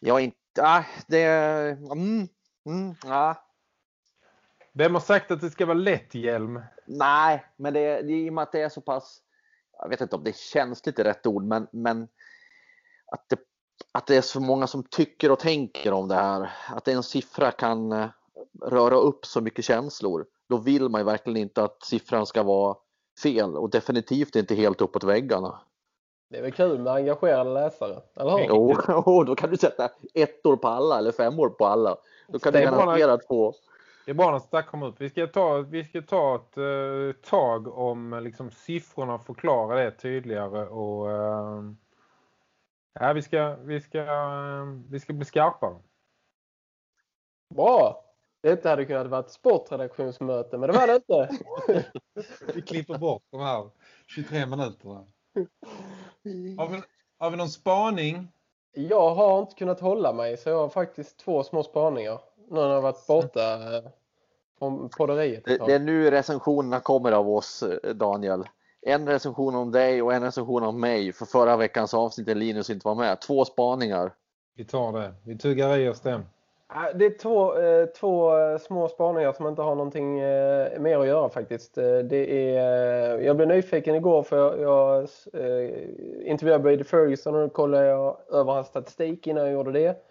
jag är inte, äh, det är, mm, Mm, ja. Vem har sagt att det ska vara lätt hjälm? Nej, men det, det är i och med att det är så pass, jag vet inte om det känns lite rätt ord, men, men att, det, att det är så många som tycker och tänker om det här. Att en siffra kan eh, röra upp så mycket känslor. Då vill man ju verkligen inte att siffran ska vara fel och definitivt inte helt uppåt väggarna. Det är väl kul med engagerade läsare, eller hur? Jo, då kan du sätta ettor på alla eller femmor på alla. Då kan du garanterat få. Det är bra när Stack kommer ut. Vi ska ta, vi ska ta ett uh, tag om liksom, siffrorna förklara det tydligare och uh, ja, vi ska, vi ska, uh, vi ska bli skarpare. Bra! Det hade kunnat vara ett sportredaktionsmöte, men det var det inte. vi klipper bort de här 23 minuterna. Har vi, har vi någon spaning? Jag har inte kunnat hålla mig så jag har faktiskt två små spaningar. Nu när jag har varit borta eh, från podderiet. Det, det är nu recensionerna kommer av oss eh, Daniel. En recension om dig och en recension om mig för förra veckans avsnitt där Linus inte var med. Två spaningar. Vi tar det. Vi tuggar i oss den. Det är två, eh, två eh, små spaningar som inte har någonting eh, mer att göra faktiskt. Det är, jag blev nyfiken igår för jag, jag intervjuade Brady Ferguson och då kollade jag över hans statistik innan jag gjorde det.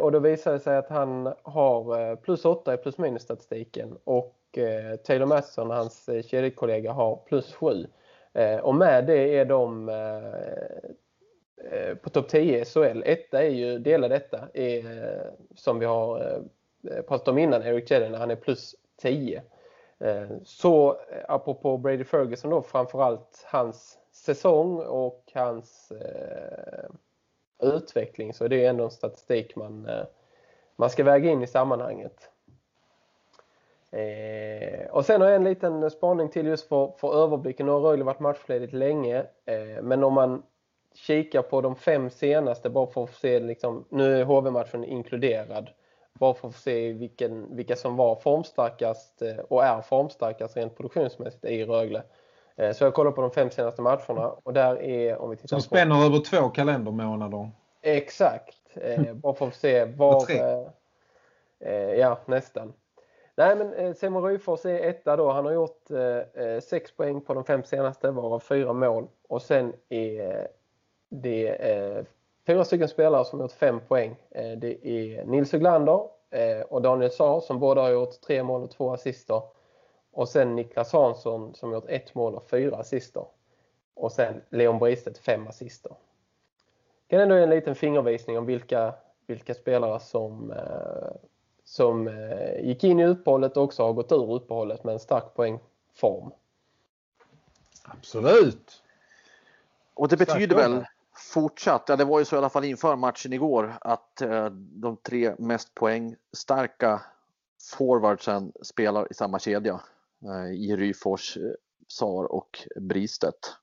Och då visade det sig att han har plus 8 i plus minus statistiken och Taylor Matson, hans kedjekollega, har plus 7. Och med det är de Eh, på topp 10 i SHL. Etta är ju delad detta är, eh, som vi har eh, pratat om innan, Eric Jedden, han är plus 10. Så apropå Brady Ferguson då, framförallt hans säsong och hans eh, utveckling så det är ändå en statistik man, eh, man ska väga in i sammanhanget. Eh, och sen har jag en liten spaning till just för, för överblicken. Nu har Rögle varit matchledigt länge. Eh, men om man kika på de fem senaste bara för att se, liksom, nu är HV-matchen inkluderad, bara för att se vilken, vilka som var formstarkast eh, och är formstarkast rent produktionsmässigt i Rögle. Eh, så jag kollar på de fem senaste matcherna och där är, om vi tittar Som spänner på, över två kalendermånader. Exakt, eh, bara för att se var... ja, nästan. Nej men Simon Ryfors är etta då. Han har gjort eh, sex poäng på de fem senaste, varav fyra mål. Och sen är det är fyra stycken spelare som har gjort fem poäng. Eh, det är Nils Höglander eh, och Daniel Saar som båda har gjort tre mål och två assister. Och sen Niklas Hansson som har gjort ett mål och fyra assister. Och sen Leon Bristedt fem assister. Det kan ändå ge en liten fingervisning om vilka, vilka spelare som, eh, som gick in i uppehållet och också har gått ur uppehållet med en stark poängform. Absolut! Och det betyder väl fortsatt, ja det var ju så i alla fall inför matchen igår, att eh, de tre mest poängstarka forwardsen spelar i samma kedja. eh, i Ryfors, eh, Sar och Bristedt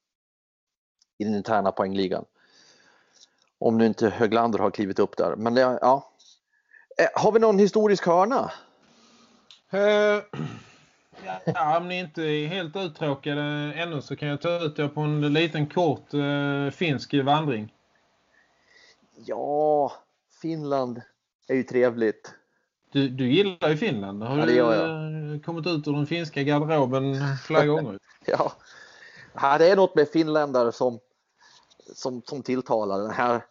i den interna poängligan. Om nu inte Höglander har klivit upp där. Men det, ja. Eh, Har vi någon historisk hörna? Eh, Ja, om ni inte är helt uttråkade ännu så kan jag ta ut er på en liten kort eh, finsk vandring. Ja, Finland är ju trevligt. Du, du gillar ju Finland. Har Ja, det gör eh, kommit ut ur den finska garderoben flera gånger? Ja, det är något med finländare som, som, som tilltalar. Den här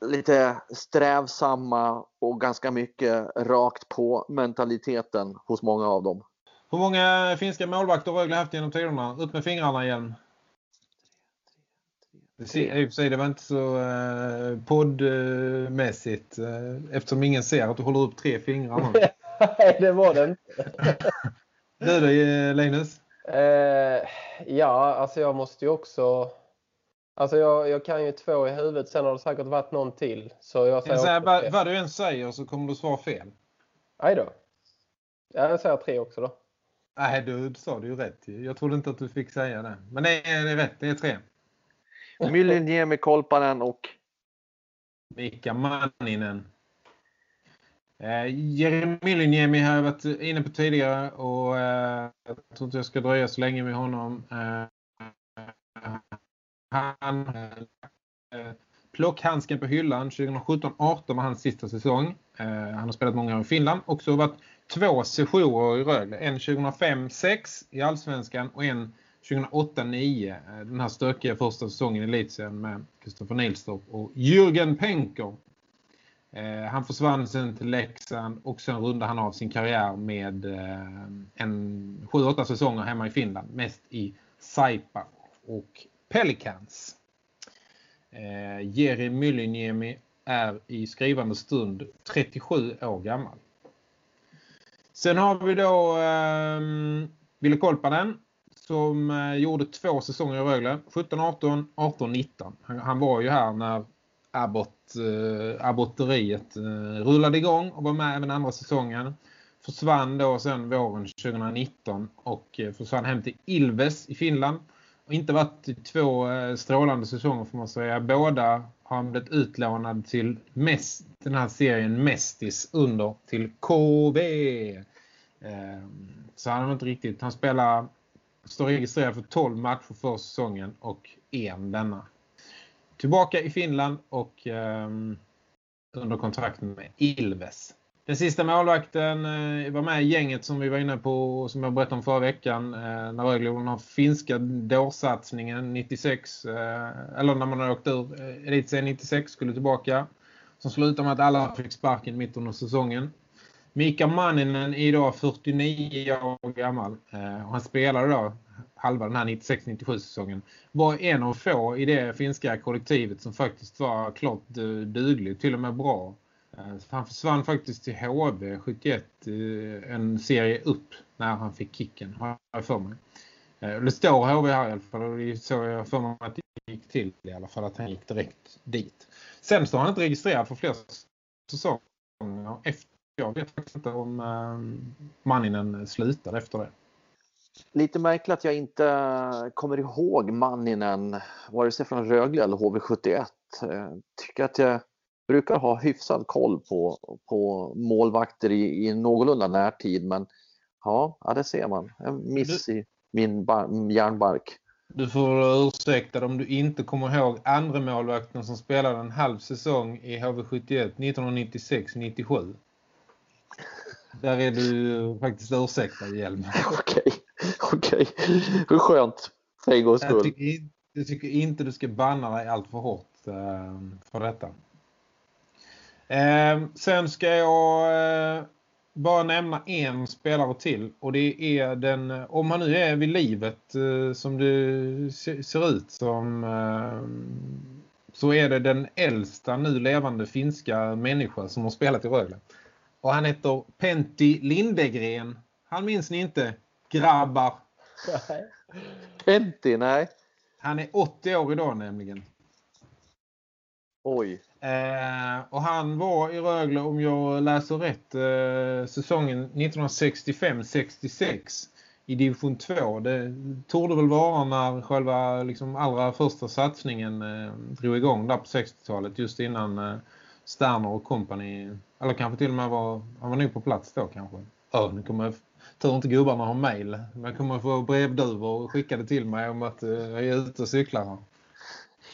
lite strävsamma och ganska mycket rakt på mentaliteten hos många av dem. Hur många finska målvakter har Rögle haft genom tiderna? Upp med fingrarna igen. I och för sig, det var inte så eh, poddmässigt eh, eftersom ingen ser att du håller upp tre fingrar. Nej, det var inte. Du då, eh, Linus? Eh, ja, alltså jag måste ju också... Alltså jag, jag kan ju två i huvudet, sen har det säkert varit någon till. Så jag säger Jag säger, vad, vad du än säger så kommer du svara fel. Aj då. Ja, jag säger tre också då. Nej, du sa det ju rätt. Jag trodde inte att du fick säga det. Men det är, det är rätt, det är tre. Myllyniemi, Kolpanen och Mika Manninen. Eh, Jere Myllyniemi har jag varit inne på tidigare och eh, jag tror inte jag ska dröja så länge med honom. Eh, han eh, plockhandsken på hyllan 2017-18 var hans sista säsong. Eh, han har spelat många år i Finland. Också varit två sessioner i Rögle. En 2005-6 i Allsvenskan och en 2008-9. Eh, den här stökiga första säsongen i Elitsen med Kristoffer Nilstorp och Jürgen Penker. Eh, han försvann sen till Leksand och sen rundade han av sin karriär med eh, en 7-8 säsonger hemma i Finland. Mest i Saipa och Pelicans. Jerry Jeri Myllyniemi är i skrivande stund 37 år gammal. Sen har vi då eh, Ville Kolpanen som eh, gjorde två säsonger i Rögle. 17-18, 18-19. Han, han var ju här när Abbott, eh, Abbotteriet eh, rullade igång och var med även andra säsongen. Försvann då sen våren 2019 och eh, försvann hem till Ilves i Finland. Och inte varit två eh, strålande säsonger får man säga. Båda har han blivit utlånad till mest, den här serien Mestis under till KV. Ehm, så han har inte riktigt, han spelar, står registrerad för 12 matcher för säsongen och en denna. Tillbaka i Finland och ehm, under kontrakt med Ilves. Den sista målvakten eh, var med i gänget som vi var inne på och som jag berättade om förra veckan. Eh, när Rögle gjorde den här finska dårsatsningen 96. Eh, eller när man hade åkt ur Elitserien 96 skulle tillbaka. Som slutade med att alla fick sparken mitt under säsongen. Mika Manninen är idag 49 år gammal. Och han spelade då halva den här 96-97 säsongen. Var en av få i det finska kollektivet som faktiskt var klart duglig, till och med bra. Eh, han försvann faktiskt till HV 71, eh, en serie upp när han fick kicken, har jag för mig. Eh, det står HV här i alla fall och det är så jag för mig att det gick till i alla fall, att han gick direkt dit. Sen står han inte registrerad för fler säsonger efter. Jag vet faktiskt inte om Manninen slutade efter det. lite märkligt att jag inte kommer ihåg Manninen, vare sig från Rögle eller HV71. Tycker att jag brukar ha hyfsad koll på, på målvakter i, i någorlunda närtid, men ja, ja, det ser man. En miss i min bar- järnbark. Du får ursäkta om du inte kommer ihåg andra målvakten som spelade en halv säsong i HV71 1996-97. Där är du faktiskt ursäktad, Hjelm. Okej, okej. Hur skönt för en gångs skull. jag tycker inte du ska banna dig allt för hårt eh, för detta. Eh, sen ska jag eh, bara nämna en spelare till och det är den, om han nu är vid livet eh, som se- ser ut som eh, så är det den äldsta nu levande finska människa som har spelat i Rögle. Och han heter Pentti Lindegren. Han minns ni inte? Grabbar. Pentti, nej. Han är 80 år idag nämligen. Oj. Eh, och han var i Rögle, om jag läser rätt, eh, säsongen 1965-66. i division 2. Det torde väl vara när själva liksom, allra första satsningen eh, drog igång där på 60-talet just innan eh, Sterner och company eller kanske till och med var han var nog på plats då kanske. Ja, nu kommer jag tur inte gubbarna har mejl. Men jag kommer få brevduvor skickade till mig om att eh, jag är ute och cyklar här.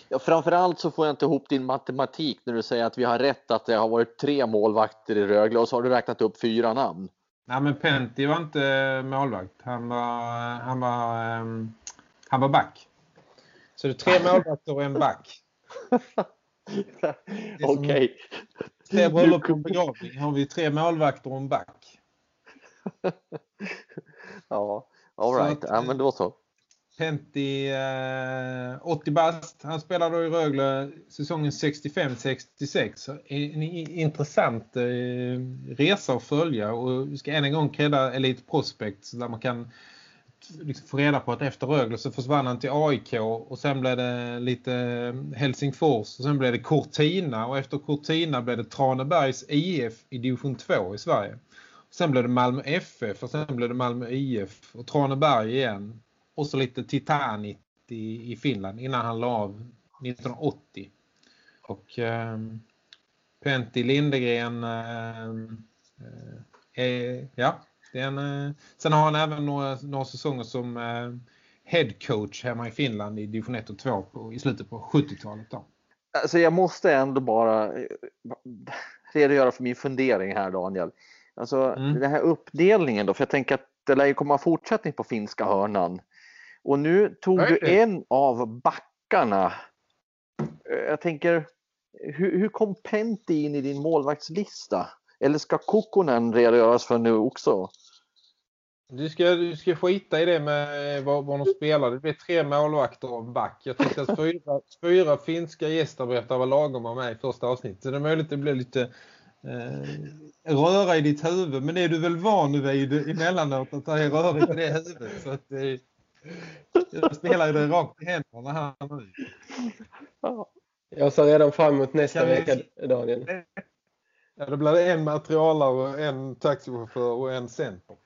Ja, framförallt så får jag inte ihop din matematik när du säger att vi har rätt att det har varit tre målvakter i Rögle och så har du räknat upp fyra namn. Nej men Pentti var inte målvakt. Han var, han var, um, han var back. Så det är tre målvakter och en back. Okej. Okay. Bröllop och begravning har vi tre målvakter och en back. ja, all right. ja, men då så. Pentti, eh, 80 bast. Han spelar då i Rögle säsongen 65-66. En intressant eh, resa att följa. Och vi ska än en gång kredda Elite Prospects där man kan liksom få reda på att efter Rögle så försvann han till AIK och sen blev det lite eh, Helsingfors och sen blev det Cortina och efter Cortina blev det Tranebergs IF i division 2 i Sverige. Sen blev det Malmö FF och sen blev det Malmö IF och Traneberg igen och så lite Titanic i, i Finland innan han la av 1980. Och eh, Pentti Lindegren eh, eh, ja, det är en, eh, sen har han även några, några säsonger som eh, head coach hemma i Finland i division 1 och 2 på, i slutet på 70-talet. Då. Alltså jag måste ändå bara eh, redogöra för min fundering här Daniel. Alltså mm. den här uppdelningen då, för jag tänker att det lär ju komma fortsättning på finska hörnan. Och nu tog du en av backarna. Jag tänker, hur, hur kom Pentti in i din målvaktslista? Eller ska Kokkonen redogöras för nu också? Du ska, du ska skita i det med vad, vad de spelar. Det blir tre målvakter och en back. Jag tyckte att fyra, fyra finska gästarbetare var lagom av mig i första avsnittet. Så det är möjligt att det blir lite eh, röra i ditt huvud. Men är du väl van vid emellanåt att det är rörigt i det huvudet. Så att, eh, jag spelar det rakt i händerna här nu. Jag ser redan fram emot nästa vecka, Daniel. Ja, då blir det en materialare, en taxichaufför och en center.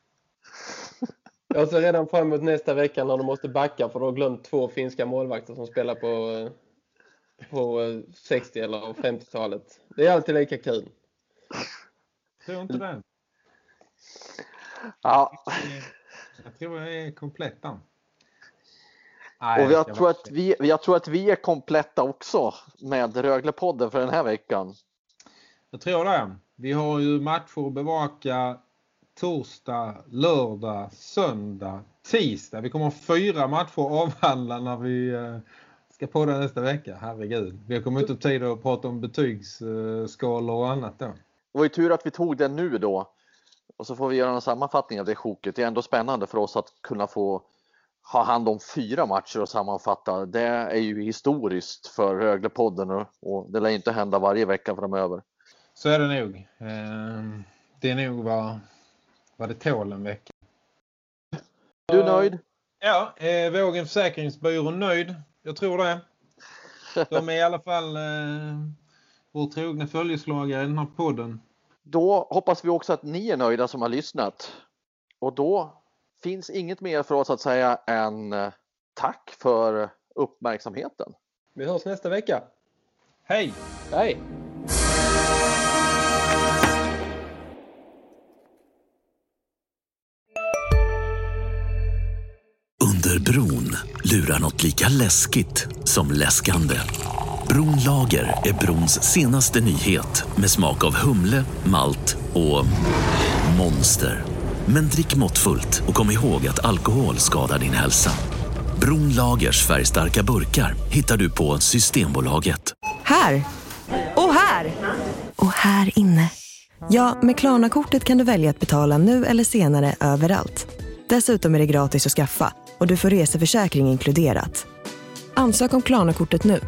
Jag ser redan fram emot nästa vecka när de måste backa för de har glömt två finska målvakter som spelar på, på 60 eller 50-talet. Det är alltid lika kul. Tror inte det. Ja. Jag tror jag är komplett. Nej, och jag tror, att vi, jag tror att vi är kompletta också med Röglepodden för den här veckan. Jag tror det. Vi har ju matcher att bevaka torsdag, lördag, söndag, tisdag. Vi kommer ha fyra matcher att avhandla när vi eh, ska på det nästa vecka. Herregud. Vi kommer inte tid att prata om betygsskalor och annat då. Det var ju tur att vi tog den nu då. Och så får vi göra en sammanfattning av det sjoket. Det är ändå spännande för oss att kunna få ha hand om fyra matcher och sammanfatta. Det är ju historiskt för Röglepodden och det lär inte hända varje vecka framöver. Så är det nog. Ehm, det är nog vad, vad det tål en vecka. Du är nöjd? Ja, eh, Vågen Försäkringsbyrå nöjd. Jag tror det. De är i alla fall eh, vår trogna följeslagare i den här podden. Då hoppas vi också att ni är nöjda som har lyssnat. Och då finns inget mer för oss att säga än eh, tack för uppmärksamheten. Vi hörs nästa vecka. Hej! Hej! Under bron lurar något lika läskigt som läskande. Bronlager är brons senaste nyhet med smak av humle, malt och monster. Men drick måttfullt och kom ihåg att alkohol skadar din hälsa. Bronlagers färgstarka burkar hittar du på Systembolaget. Här! Och här! Och här inne. Ja, med Klarna-kortet kan du välja att betala nu eller senare överallt. Dessutom är det gratis att skaffa och du får reseförsäkring inkluderat. Ansök om Klarna-kortet nu.